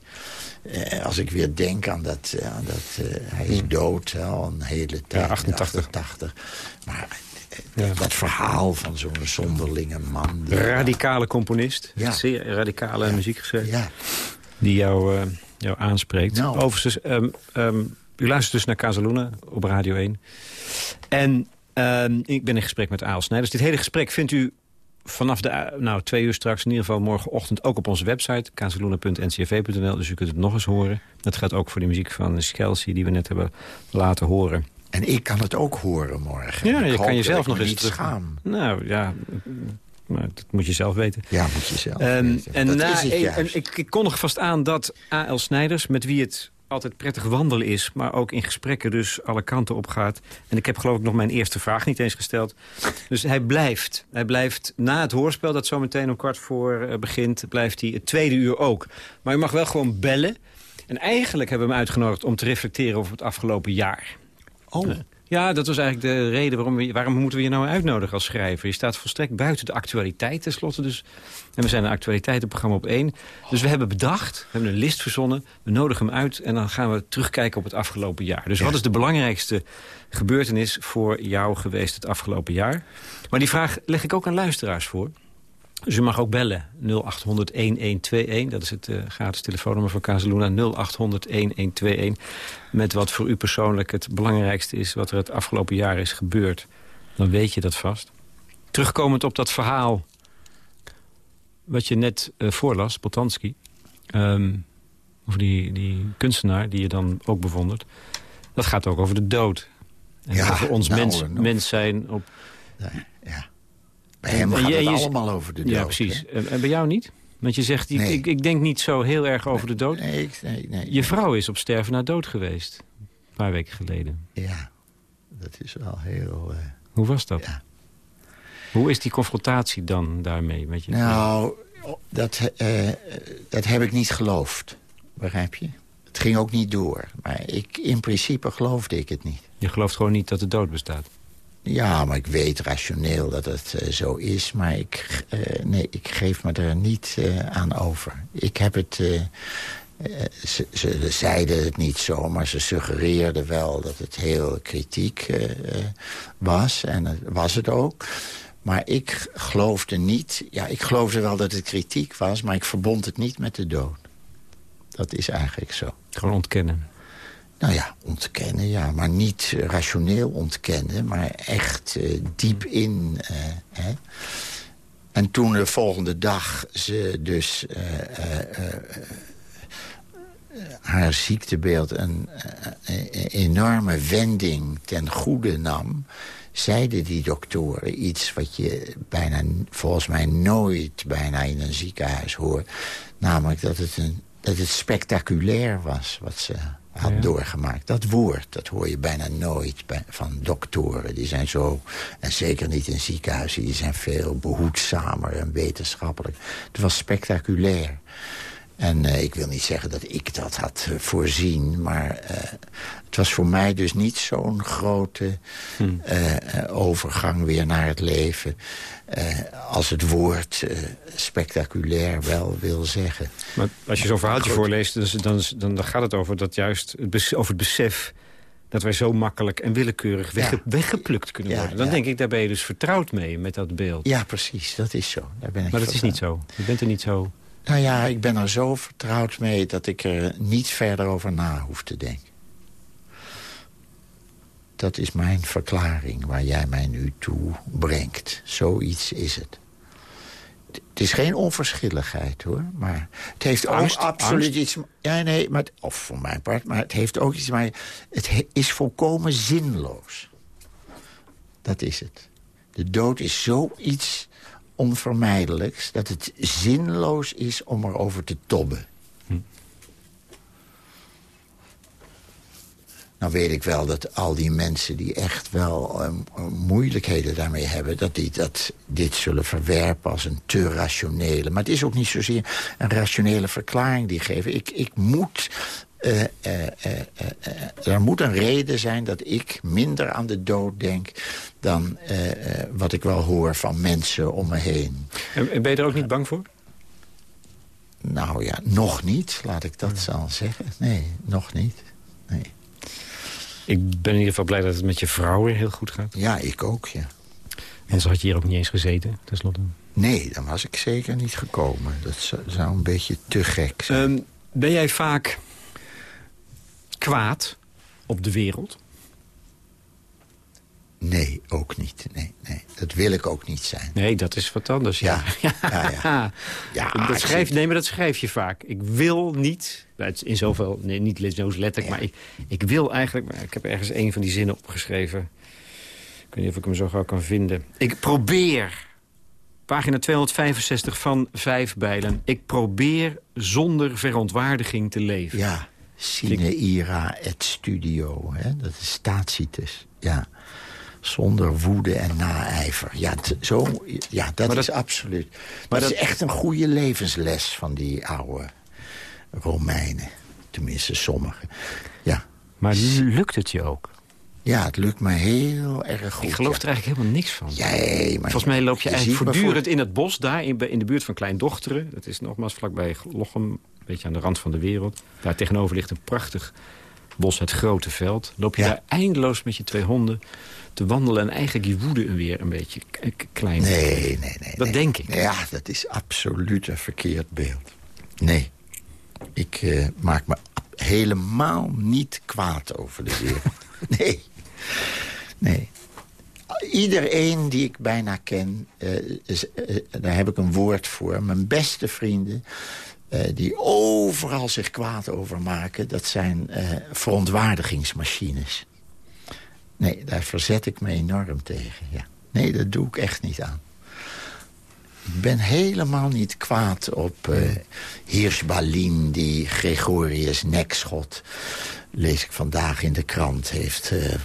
S4: Eh, als ik weer denk aan dat... Uh, dat uh, hij is hmm. dood al een hele tijd.
S3: Ja, 88.
S4: 88. Maar ja. dat verhaal van zo'n zonderlinge man...
S3: Radicale componist. Ja. Zeer radicale muziek geschreven.
S4: Ja.
S3: Die jou, jou aanspreekt. Nou. Overigens, um, um, u luistert dus naar Casaluna op Radio 1. En uh, ik ben in gesprek met Aal Snijders. Dit hele gesprek vindt u vanaf de nou, twee uur straks, in ieder geval morgenochtend... ook op onze website, kazeluna.ncv.nl. Dus u kunt het nog eens horen. Dat gaat ook voor de muziek van Chelsea die we net hebben laten horen.
S4: En ik kan het ook horen morgen.
S3: Ja,
S4: ik
S3: je kan jezelf nog eens
S4: niet schaam.
S3: Nou ja, maar dat moet je zelf weten.
S4: Ja, moet je zelf
S3: um, En, na, en ik, ik kondig vast aan dat A.L. Snijders, met wie het altijd prettig wandelen is... maar ook in gesprekken dus alle kanten op gaat. En ik heb geloof ik nog mijn eerste vraag niet eens gesteld. Dus hij blijft. Hij blijft na het hoorspel dat zo meteen om kwart voor uh, begint... blijft hij het tweede uur ook. Maar je mag wel gewoon bellen. En eigenlijk hebben we hem uitgenodigd om te reflecteren over het afgelopen jaar.
S4: Oh.
S3: Ja, dat was eigenlijk de reden waarom, we, waarom moeten we je nou uitnodigen als schrijver. Je staat volstrekt buiten de actualiteit tenslotte. Dus, en we zijn een actualiteitenprogramma op één. Dus we hebben bedacht, we hebben een list verzonnen. We nodigen hem uit en dan gaan we terugkijken op het afgelopen jaar. Dus wat is de belangrijkste gebeurtenis voor jou geweest het afgelopen jaar? Maar die vraag leg ik ook aan luisteraars voor. Dus u mag ook bellen. 0800-1121. Dat is het uh, gratis telefoonnummer van Casaluna. 0800-1121. Met wat voor u persoonlijk het belangrijkste is... wat er het afgelopen jaar is gebeurd. Dan weet je dat vast. Terugkomend op dat verhaal... wat je net uh, voorlas, Potanski... Um, over die, die kunstenaar die je dan ook bewondert... dat gaat ook over de dood. En ja, over ons nou, mens, mens zijn op...
S4: Ja. Bij hem gaat het allemaal over de dood.
S3: Ja, precies. En, bij jou niet? Want je zegt, ik, ik, denk niet zo heel erg over de dood.
S4: Nee, nee, nee.
S3: Je vrouw is op sterven na dood geweest. Een paar weken geleden.
S4: Ja, dat is wel heel... Uh,
S3: Hoe was dat? Ja. Hoe is die confrontatie dan daarmee met je
S4: Nou, dat, uh, dat heb ik niet geloofd. Begrijp je? Het ging ook niet door. Maar ik, in principe geloofde ik het niet.
S3: Je gelooft gewoon niet dat de dood bestaat?
S4: Ja, maar ik weet rationeel dat het uh, zo is. Maar ik, uh, nee, ik geef me er niet uh, aan over. Ik heb het... Ze, ze, zeiden het niet zo, maar ze suggereerden wel dat het heel kritiek was. En dat was het ook. Maar ik geloofde niet... Ja, ik geloofde wel dat het kritiek was, maar ik verbond het niet met de dood. Dat is eigenlijk zo.
S3: Gewoon ontkennen.
S4: Nou ja, ontkennen, ja. Maar niet rationeel ontkennen, maar echt uh, diep in. Uh, hè. En toen de volgende dag ze dus uh, haar ziektebeeld een, een, enorme wending ten goede nam... zeiden die doktoren iets wat je bijna, volgens mij nooit bijna in een ziekenhuis hoort. Namelijk dat het, een, dat het spectaculair was wat ze had doorgemaakt. Dat woord, dat hoor je bijna nooit bij, van doktoren. Die zijn zo, en zeker niet in ziekenhuizen... die zijn veel behoedzamer en wetenschappelijk. Het was spectaculair. En uh, ik wil niet zeggen dat ik dat had uh, voorzien... maar uh, het was voor mij dus niet zo'n grote hmm. overgang weer naar het leven... als het woord spectaculair wel wil zeggen.
S3: Maar als je zo'n verhaaltje voorleest, dan, dan, dan, gaat het over, dat juist, over het besef dat wij zo makkelijk en willekeurig weggeplukt kunnen worden. Dan denk ik, daar ben je dus vertrouwd mee met dat beeld.
S4: Ja, precies, dat is zo. Daar ben ik
S3: maar dat is niet zo. Je bent er niet zo...
S4: Nou ja, ik ben er zo vertrouwd mee dat ik er niet verder over na hoef te denken. Dat is mijn verklaring waar jij mij nu toe brengt. Zoiets is het. Het is geen onverschilligheid, hoor. Maar het heeft ook absoluut iets... Ja, nee, maar, of voor mijn part, maar het heeft ook iets... Maar het is volkomen zinloos. Dat is het. De dood is zoiets onvermijdelijks... dat het zinloos is om erover te tobben. Hm. Nou weet ik wel dat al die mensen die echt wel um, moeilijkheden daarmee hebben... dat die dat, dit zullen verwerpen als een te rationele... maar het is ook niet zozeer een rationele verklaring die geven. Ik, ik moet uh, uh, uh, er moet een reden zijn dat ik minder aan de dood denk... dan wat ik wel hoor van mensen om me heen.
S3: En ben je er ook niet bang voor?
S4: Nou ja, nog niet, laat ik dat zo zeggen. Nee, nog niet. Nee.
S3: Ik ben in ieder geval blij dat het met je vrouw weer heel goed gaat.
S4: Ja, ik ook, ja.
S3: En zo had je hier ook niet eens gezeten, tenslotte?
S4: Nee, dan was ik zeker niet gekomen. Dat zou, een beetje te gek zijn. Um,
S3: ben jij vaak kwaad op de wereld?
S4: Nee, ook niet. Nee, nee. Dat wil ik ook niet zijn.
S3: Nee, dat is wat anders. Ja, ja, ja. ja, ja. dat schrijf, nee, maar dat schrijf je vaak. Ik wil niet, in zoveel, nee, niet letterlijk, maar ik, ik wil eigenlijk... Maar ik heb ergens een van die zinnen opgeschreven. Ik weet niet of ik hem zo gauw kan vinden. Ik probeer, pagina 265 van Vijf Bijlen... ik probeer zonder verontwaardiging te leven.
S4: Ja. Sine ira et studio. Hè? Dat is Tacitus. Ja. Zonder woede en naijver. Ja, zo, ja dat, is absoluut. Maar dat, is echt een goede levensles van die oude Romeinen. Tenminste, sommigen. Ja.
S3: Maar lukt het je ook?
S4: Ja, het lukt me heel erg goed.
S3: Ik geloof er eigenlijk helemaal niks van.
S4: Jee, maar
S3: Volgens mij loop je, eigenlijk voortdurend in het bos daar, in, in de buurt van Kleindochteren. Dat is nogmaals vlakbij Lochem, beetje aan de rand van de wereld. Daar tegenover ligt een prachtig bos, het grote veld. Loop je
S4: Ja.
S3: daar eindeloos met je twee honden te wandelen... en eigenlijk je woede weer een beetje klein.
S4: Nee, nee, nee.
S3: Dat
S4: nee.
S3: denk ik.
S4: Ja, dat is absoluut een verkeerd beeld. Nee, ik eh, maak me helemaal niet kwaad over de wereld. nee, nee. Iedereen die ik bijna ken, eh, is, eh, daar heb ik een woord voor. Mijn beste vrienden, eh, die overal zich kwaad over maken... dat zijn eh, verontwaardigingsmachines. Nee, daar verzet ik me enorm tegen, ja. Nee, dat doe ik echt niet aan. Ik ben helemaal niet kwaad op Hirschbalin... die Gregorius Nekschot, lees ik vandaag in de krant, heeft eh, eh,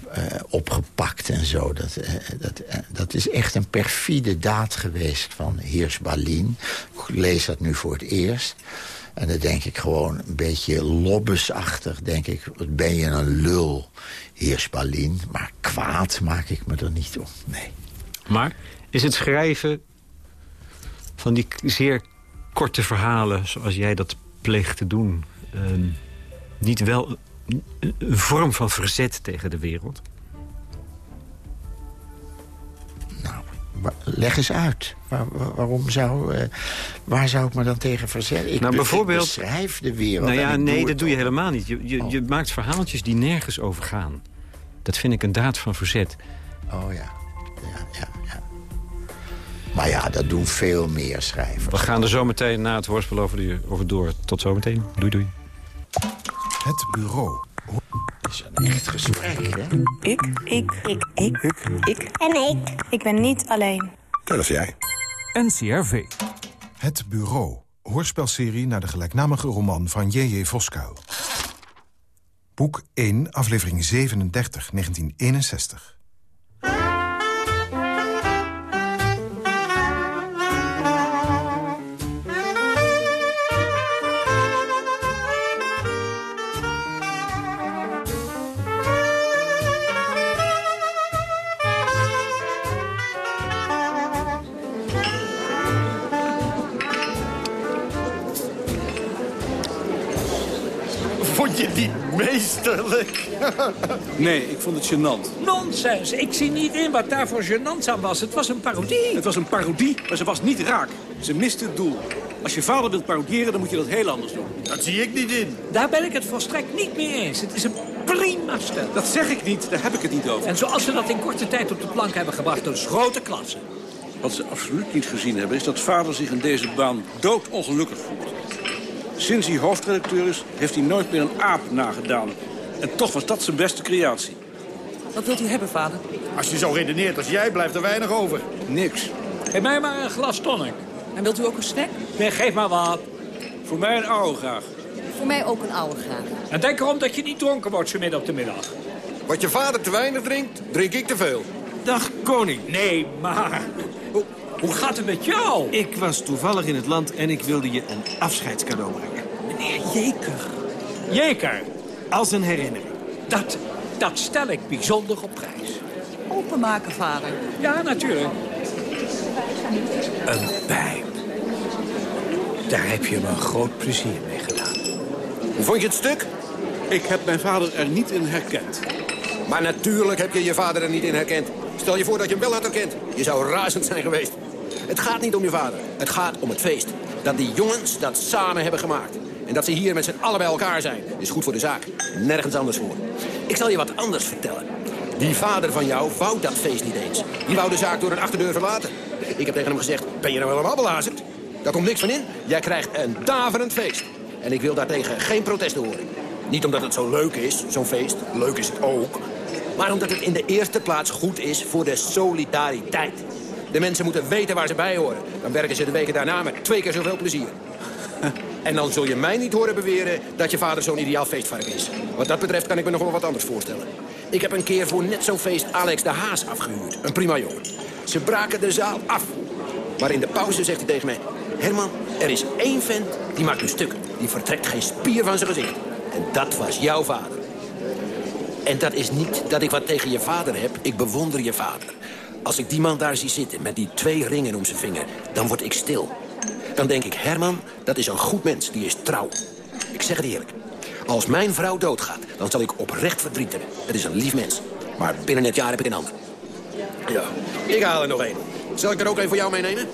S4: opgepakt en zo. Dat, eh, dat, dat is echt een perfide daad geweest van Hirschbalin. Ik lees dat nu voor het eerst. En dan denk ik gewoon een beetje lobbesachtig. Denk ik, wat ben je een lul, Hirschbalin. Maar kwaad maak ik me er niet om, nee.
S3: Maar is het schrijven van die zeer korte verhalen... zoals jij dat pleegt te doen... ehm, niet wel een, vorm van verzet tegen de wereld?
S4: Nou, leg eens uit. Waar- waar- waarom zou, eh, waar zou ik me dan tegen verzetten? Ik
S3: Nou,
S4: be-
S3: bijvoorbeeld-
S4: Ik beschrijf de wereld.
S3: Nou ja, nee, dat doe je helemaal niet. Je, je,
S4: Oh.
S3: je maakt verhaaltjes die nergens over gaan. Dat vind ik een daad van verzet.
S4: Oh ja. ja, ja, ja. Maar ja, dat doen veel meer schrijvers.
S3: We gaan er zo meteen na het hoorspel over, de- over door. Tot zometeen. Doei, doei.
S2: Het bureau.
S4: Het is een echt gesprek, hè?
S5: Ik, ik, ik, ik, ik,
S6: En ik.
S5: ik ben niet alleen.
S2: Dat is jij.
S7: NCRV.
S2: Het bureau. Hoorspelserie naar de gelijknamige roman van J.J. Voskuil. Boek 1, aflevering 37, 1961.
S8: Meesterlijk?
S9: Nee, ik vond het gênant.
S10: Nonsens. Ik zie niet in wat daarvoor gênant aan was. Het was een parodie.
S9: Het was een parodie, maar ze was niet raak. Ze miste het doel. Als je vader wilt parodiëren, dan moet je dat heel anders doen.
S8: Dat zie ik niet in.
S10: Daar ben ik het volstrekt niet mee eens. Het is een prima stel.
S9: Dat zeg ik niet, daar heb ik het niet over.
S10: En zoals ze dat in korte tijd op de plank hebben gebracht, dus grote klasse.
S9: Wat ze absoluut niet gezien hebben, is dat vader zich in deze baan doodongelukkig voelt. Sinds hij hoofdredacteur is, heeft hij nooit meer een aap nagedaan. En toch was dat zijn beste creatie.
S10: Wat wilt u hebben, vader?
S8: Als je zo redeneert als jij, blijft er weinig over.
S9: Niks.
S10: Geef mij maar een glas tonic.
S5: En wilt u ook een snack?
S10: Nee, geef maar wat.
S9: Voor mij een oude graag.
S5: Voor mij ook een oude graag.
S10: En denk erom dat je niet dronken wordt zo midden op de middag.
S8: Wat je vader te weinig drinkt, drink ik te veel.
S9: Dag, koning.
S10: Nee, maar... Hoe, gaat het met jou?
S9: Ik was toevallig in het land en ik wilde je een afscheidscadeau brengen.
S10: Meneer Jeker. Jeker,
S9: Als een herinnering.
S10: dat, dat stel ik bijzonder op prijs.
S5: Openmaken, vader.
S10: Ja, natuurlijk. Een pijp. Daar heb je me een groot plezier mee gedaan.
S8: Hoe vond je het stuk?
S9: Ik heb mijn vader er niet in herkend.
S11: Maar natuurlijk heb je je vader er niet in herkend. Stel je voor dat je hem wel had herkend. Je zou razend zijn geweest. Het gaat niet om je vader. Het gaat om het feest. Dat die jongens dat samen hebben gemaakt. En dat ze hier met z'n allen bij elkaar zijn. Is goed voor de zaak. Nergens anders voor. Ik zal je wat anders vertellen. Die vader van jou wou dat feest niet eens. Die wou de zaak door een achterdeur verlaten. Ik heb tegen hem gezegd, ben je nou wel een babbelazerd? Daar komt niks van in. Jij krijgt een daverend feest. En ik wil daartegen geen protesten horen. Niet omdat het zo leuk is, zo'n feest. Leuk is het ook. Maar omdat het in de eerste plaats goed is voor de solidariteit. De mensen moeten weten waar ze bij horen. Dan werken ze de weken daarna met twee keer zoveel plezier. En dan zul je mij niet horen beweren dat je vader zo'n ideaal feestvark is. Wat dat betreft kan ik me nog wel wat anders voorstellen. Ik heb een keer voor net zo'n feest Alex de Haas afgehuurd. Een prima jongen. Ze braken de zaal af. Maar in de pauze zegt hij tegen mij... Herman, er is één vent die maakt een stuk. Die vertrekt geen spier van zijn gezicht. En dat was jouw vader. En dat is niet dat ik wat tegen je vader heb. Ik bewonder je vader. Als ik die man daar zie zitten met die twee ringen om zijn vinger... dan word ik stil. Dan denk ik, Herman, dat is een goed mens. Die is trouw. Ik zeg het eerlijk. Als mijn vrouw doodgaat, dan zal ik oprecht verdriet hebben. Het is een lief mens. Maar binnen het jaar heb ik een ander. Ja, ik haal er nog één. Zal ik er ook een voor jou meenemen?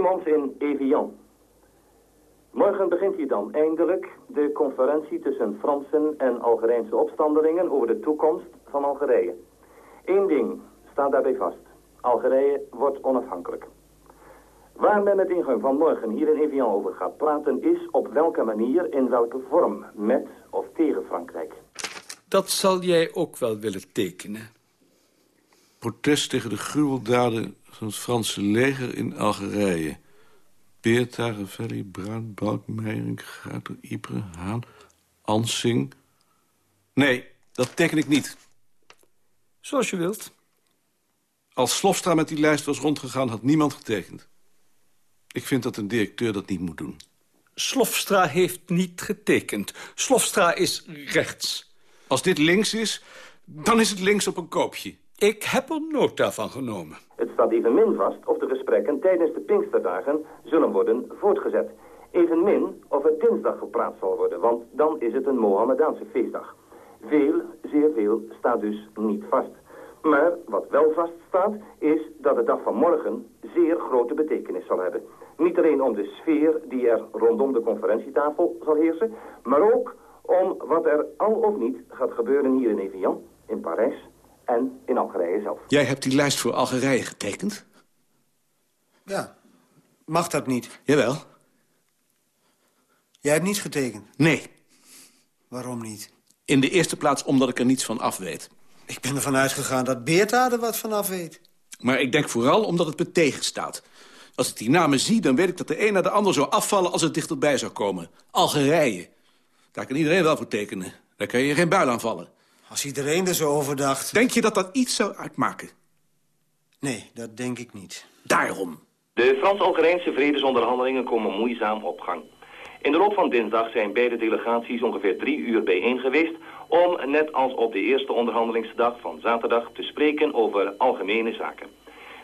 S6: Simons in Evian. Morgen begint hier dan eindelijk de conferentie tussen Fransen en Algerijnse opstandelingen over de toekomst van Algerije. Eén ding staat daarbij vast. Algerije wordt onafhankelijk. Waar men met ingang van morgen hier in Evian over gaat praten is op welke manier, in welke vorm, met of tegen Frankrijk.
S10: Dat zal jij ook wel willen tekenen.
S9: Protest tegen de gruweldaden van het Franse leger in Algerije. Beerta, Ravelli, Bruin, Balk, Meijering, Gruiter, Ypres, Haan, Ansing. Nee, dat teken ik niet.
S10: Zoals je wilt.
S9: Als Slofstra met die lijst was rondgegaan, had niemand getekend. Ik vind dat een directeur dat niet moet doen.
S10: Slofstra heeft niet getekend. Slofstra is rechts.
S9: Als dit links is, dan is het links op een koopje.
S10: Ik heb er nota van genomen.
S6: Het staat evenmin vast of de gesprekken tijdens de Pinksterdagen zullen worden voortgezet. Evenmin of het dinsdag gepraat zal worden, want dan is het een Mohammedaanse feestdag. Veel, zeer veel, staat dus niet vast. Maar wat wel vaststaat, is dat de dag van morgen zeer grote betekenis zal hebben. Niet alleen om de sfeer die er rondom de conferentietafel zal heersen, maar ook om wat er al of niet gaat gebeuren hier in Evian, in Parijs en in Algerije zelf.
S9: Jij hebt die lijst voor Algerije getekend?
S12: Ja. Mag dat niet?
S9: Jawel.
S12: Jij hebt niet getekend.
S9: Nee.
S12: Waarom niet?
S9: In de eerste plaats omdat ik er niets van af weet.
S12: Ik ben ervan uitgegaan dat Beerta er wat van af weet.
S9: Maar ik denk vooral omdat het me tegenstaat. Als ik die namen zie, dan weet ik dat de een naar de ander zou afvallen... als het dichterbij zou komen. Algerije. Daar kan iedereen wel voor tekenen. Daar kan je geen buil aan vallen.
S12: Als iedereen er zo over dacht...
S9: Denk je dat dat iets zou uitmaken?
S12: Nee, dat denk ik niet.
S9: Daarom.
S6: De Frans-Algerijnse vredesonderhandelingen komen moeizaam op gang. In de loop van dinsdag zijn beide delegaties ongeveer drie uur bijeen geweest... om, net als op de eerste onderhandelingsdag van zaterdag... te spreken over algemene zaken.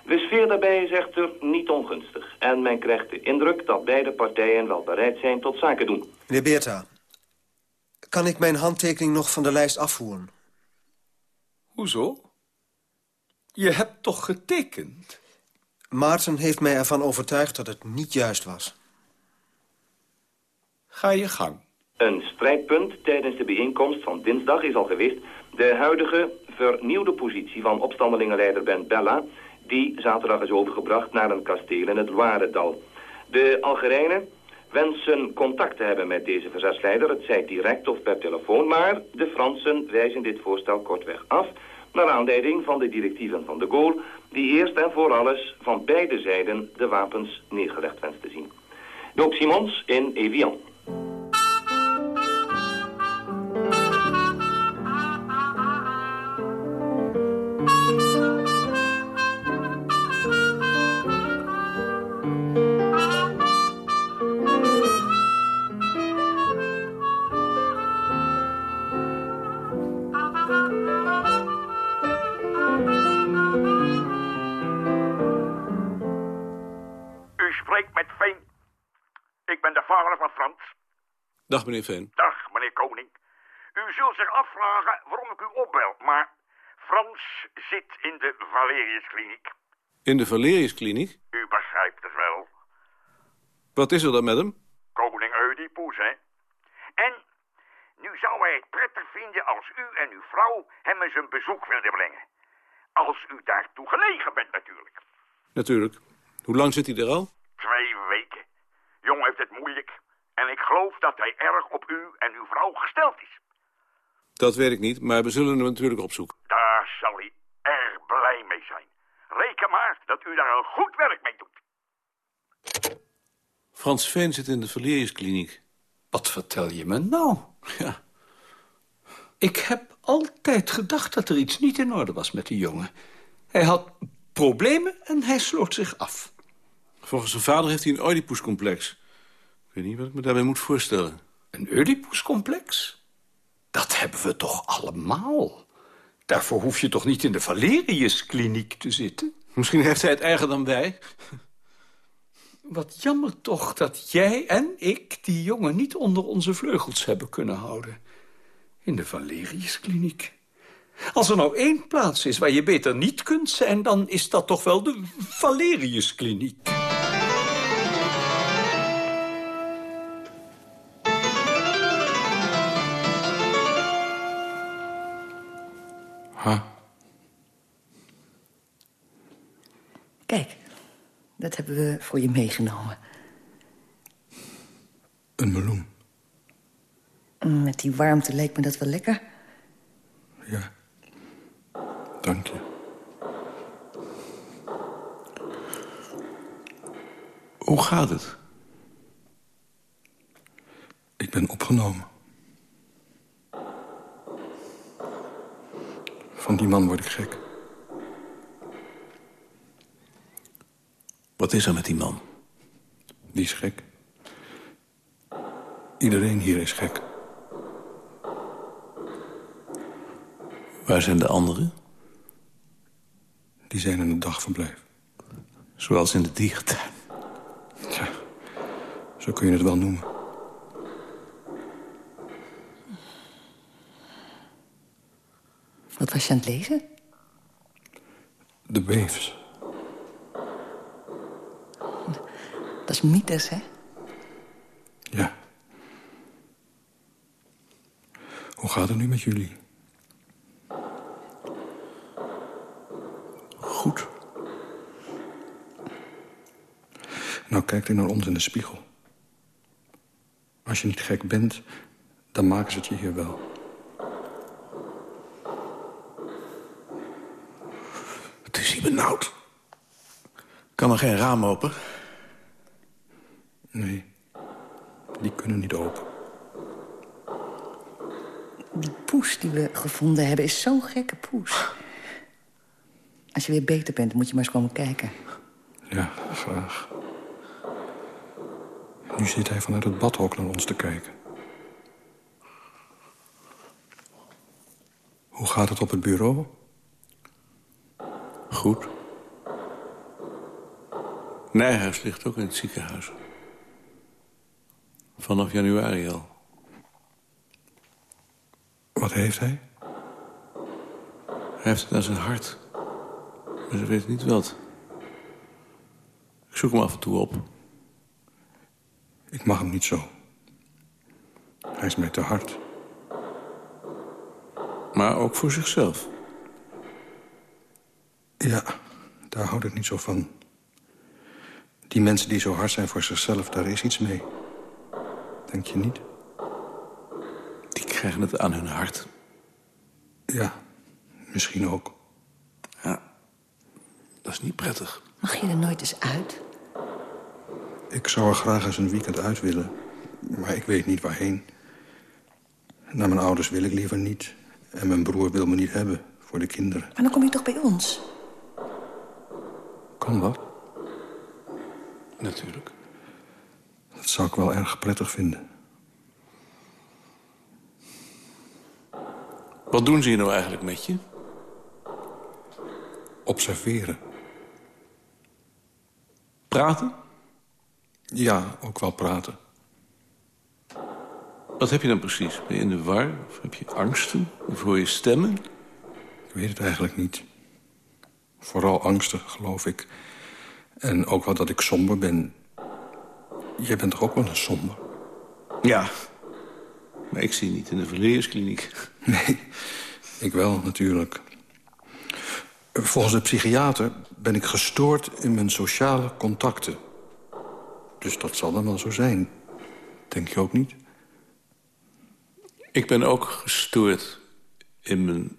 S6: De sfeer daarbij is echter niet ongunstig... en men krijgt de indruk dat beide partijen wel bereid zijn tot zaken doen.
S12: Meneer Beerta, kan ik mijn handtekening nog van de lijst afvoeren?
S10: Hoezo? Je hebt toch getekend?
S12: Maarten heeft mij ervan overtuigd dat het niet juist was.
S10: Ga je gang.
S6: Een strijdpunt tijdens de bijeenkomst van dinsdag is al geweest... de huidige vernieuwde positie van opstandelingenleider Ben Bella... die zaterdag is overgebracht naar een kasteel in het Loiredal. De Algerijnen wensen contact te hebben met deze verzetsleider, het zij direct of per telefoon, maar de Fransen wijzen dit voorstel kortweg af, naar aanleiding van de directieven van de Gaulle, die eerst en voor alles van beide zijden de wapens neergelegd wenst te zien. Doop Simons in Evian.
S13: Van Frans.
S9: Dag, meneer Veen.
S13: Dag, meneer Koning. U zult zich afvragen waarom ik u opbel, maar Frans zit in de Valeriuskliniek.
S9: In de Valeriuskliniek?
S13: U begrijpt het wel.
S9: Wat is er dan met hem?
S13: Koning Oedipus, hè? En nu zou hij het prettig vinden als u en uw vrouw hem eens een bezoek wilden brengen. Als u daartoe gelegen bent natuurlijk.
S9: Natuurlijk. Hoe lang zit hij er al?
S13: Twee weken. Jong heeft het moeilijk. En ik geloof dat hij erg op u en uw vrouw gesteld is.
S9: Dat weet ik niet, maar we zullen hem natuurlijk opzoeken.
S13: Daar zal hij erg blij mee zijn. Reken maar dat u daar een goed werk mee doet.
S9: Frans Veen zit in de Valeriuskliniek.
S10: Wat vertel je me nou?
S9: Ja.
S10: Ik heb altijd gedacht dat er iets niet in orde was met die jongen. Hij had problemen en hij sloot zich af.
S9: Volgens zijn vader heeft hij een Oedipus-complex. Ik weet niet wat ik me daarbij moet voorstellen.
S10: Een Oedipus-complex? Dat hebben we toch allemaal? Daarvoor hoef je toch niet in de Valerius-kliniek te zitten?
S9: Misschien heeft hij het erger dan wij.
S10: Wat jammer toch dat jij en ik die jongen niet onder onze vleugels hebben kunnen houden. In de Valerius-kliniek. Als er nou één plaats is waar je beter niet kunt zijn... dan is dat toch wel de Valerius-kliniek.
S5: Kijk, dat hebben we voor je meegenomen.
S7: Een meloen.
S5: Met die warmte leek me dat wel lekker.
S7: Ja. Dank je.
S9: Hoe gaat het?
S7: Ik ben opgenomen. Van die man word ik gek.
S9: Wat is er met die man?
S7: Die is gek. Iedereen hier is gek.
S9: Waar zijn de anderen?
S7: Die zijn in het dagverblijf.
S9: Zoals in de dierentuin.
S7: Zo kun je het wel noemen.
S5: Was je aan het lezen?
S7: De Waves.
S5: Dat is mythes, hè?
S7: Ja. Hoe gaat het nu met jullie?
S9: Goed.
S7: Nou, kijk er naar ons in de spiegel. Als je niet gek bent, dan maken ze het je hier wel.
S9: Kan er geen raam open?
S7: Nee, die kunnen niet open.
S5: Die poes die we gevonden hebben is zo'n gekke poes. Als je weer beter bent, moet je maar eens komen kijken.
S7: Ja, graag. Nu zit hij vanuit het badhok naar ons te kijken. Hoe gaat het op het bureau?
S9: Goed. Nijhuis ligt ook in het ziekenhuis. Vanaf januari al.
S7: Wat heeft hij?
S9: Hij heeft het aan zijn hart. Maar ze weet niet wat. Ik zoek hem af en toe op.
S7: Ik mag hem niet zo. Hij is mij te hard.
S9: Maar ook voor zichzelf.
S7: Ja, daar houd ik niet zo van. Die mensen die zo hard zijn voor zichzelf, daar is iets mee. Denk je niet?
S9: Die krijgen het aan hun hart.
S7: Ja, misschien ook.
S9: Ja, dat is niet prettig.
S5: Mag je er nooit eens uit?
S7: Ik zou er graag eens een weekend uit willen. Maar ik weet niet waarheen. Naar mijn ouders wil ik liever niet. En mijn broer wil me niet hebben voor de kinderen.
S5: Maar dan kom je toch bij ons?
S7: Kan dat?
S9: Natuurlijk.
S7: Dat zou ik wel erg prettig vinden.
S9: Wat doen ze hier nou eigenlijk met je?
S7: Observeren.
S9: Praten?
S7: Ja, ook wel praten.
S9: Wat heb je dan precies? Ben je in de war? Of heb je angsten? Of hoor je stemmen?
S7: Ik weet het eigenlijk niet. Vooral angstig, geloof ik. En ook wel dat ik somber ben. Jij bent toch ook wel een somber?
S9: Ja. Maar ik zie niet in de verleerskliniek.
S7: Nee, ik wel, natuurlijk. Volgens de psychiater ben ik gestoord in mijn sociale contacten. Dus dat zal dan wel zo zijn. Denk je ook niet?
S9: Ik ben ook gestoord in mijn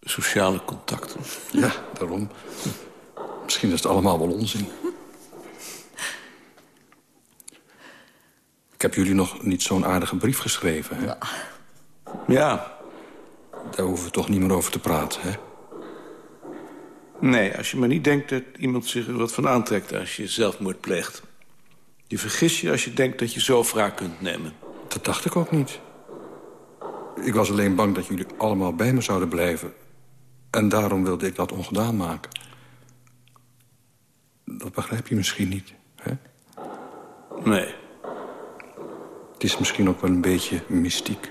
S9: sociale contacten.
S7: Ja, daarom. Misschien is het allemaal wel onzin. Ik heb jullie nog niet zo'n aardige brief geschreven, hè? Ja.
S9: ja.
S7: Daar hoeven we toch niet meer over te praten, hè?
S9: Nee, als je maar niet denkt dat iemand zich er wat van aantrekt... als je zelfmoord pleegt. Je vergis je als je denkt dat je zo wraak kunt nemen.
S7: Dat dacht ik ook niet. Ik was alleen bang dat jullie allemaal bij me zouden blijven. En daarom wilde ik dat ongedaan maken. Dat begrijp je misschien niet, hè?
S9: Nee.
S7: Het is misschien ook wel een beetje mystiek.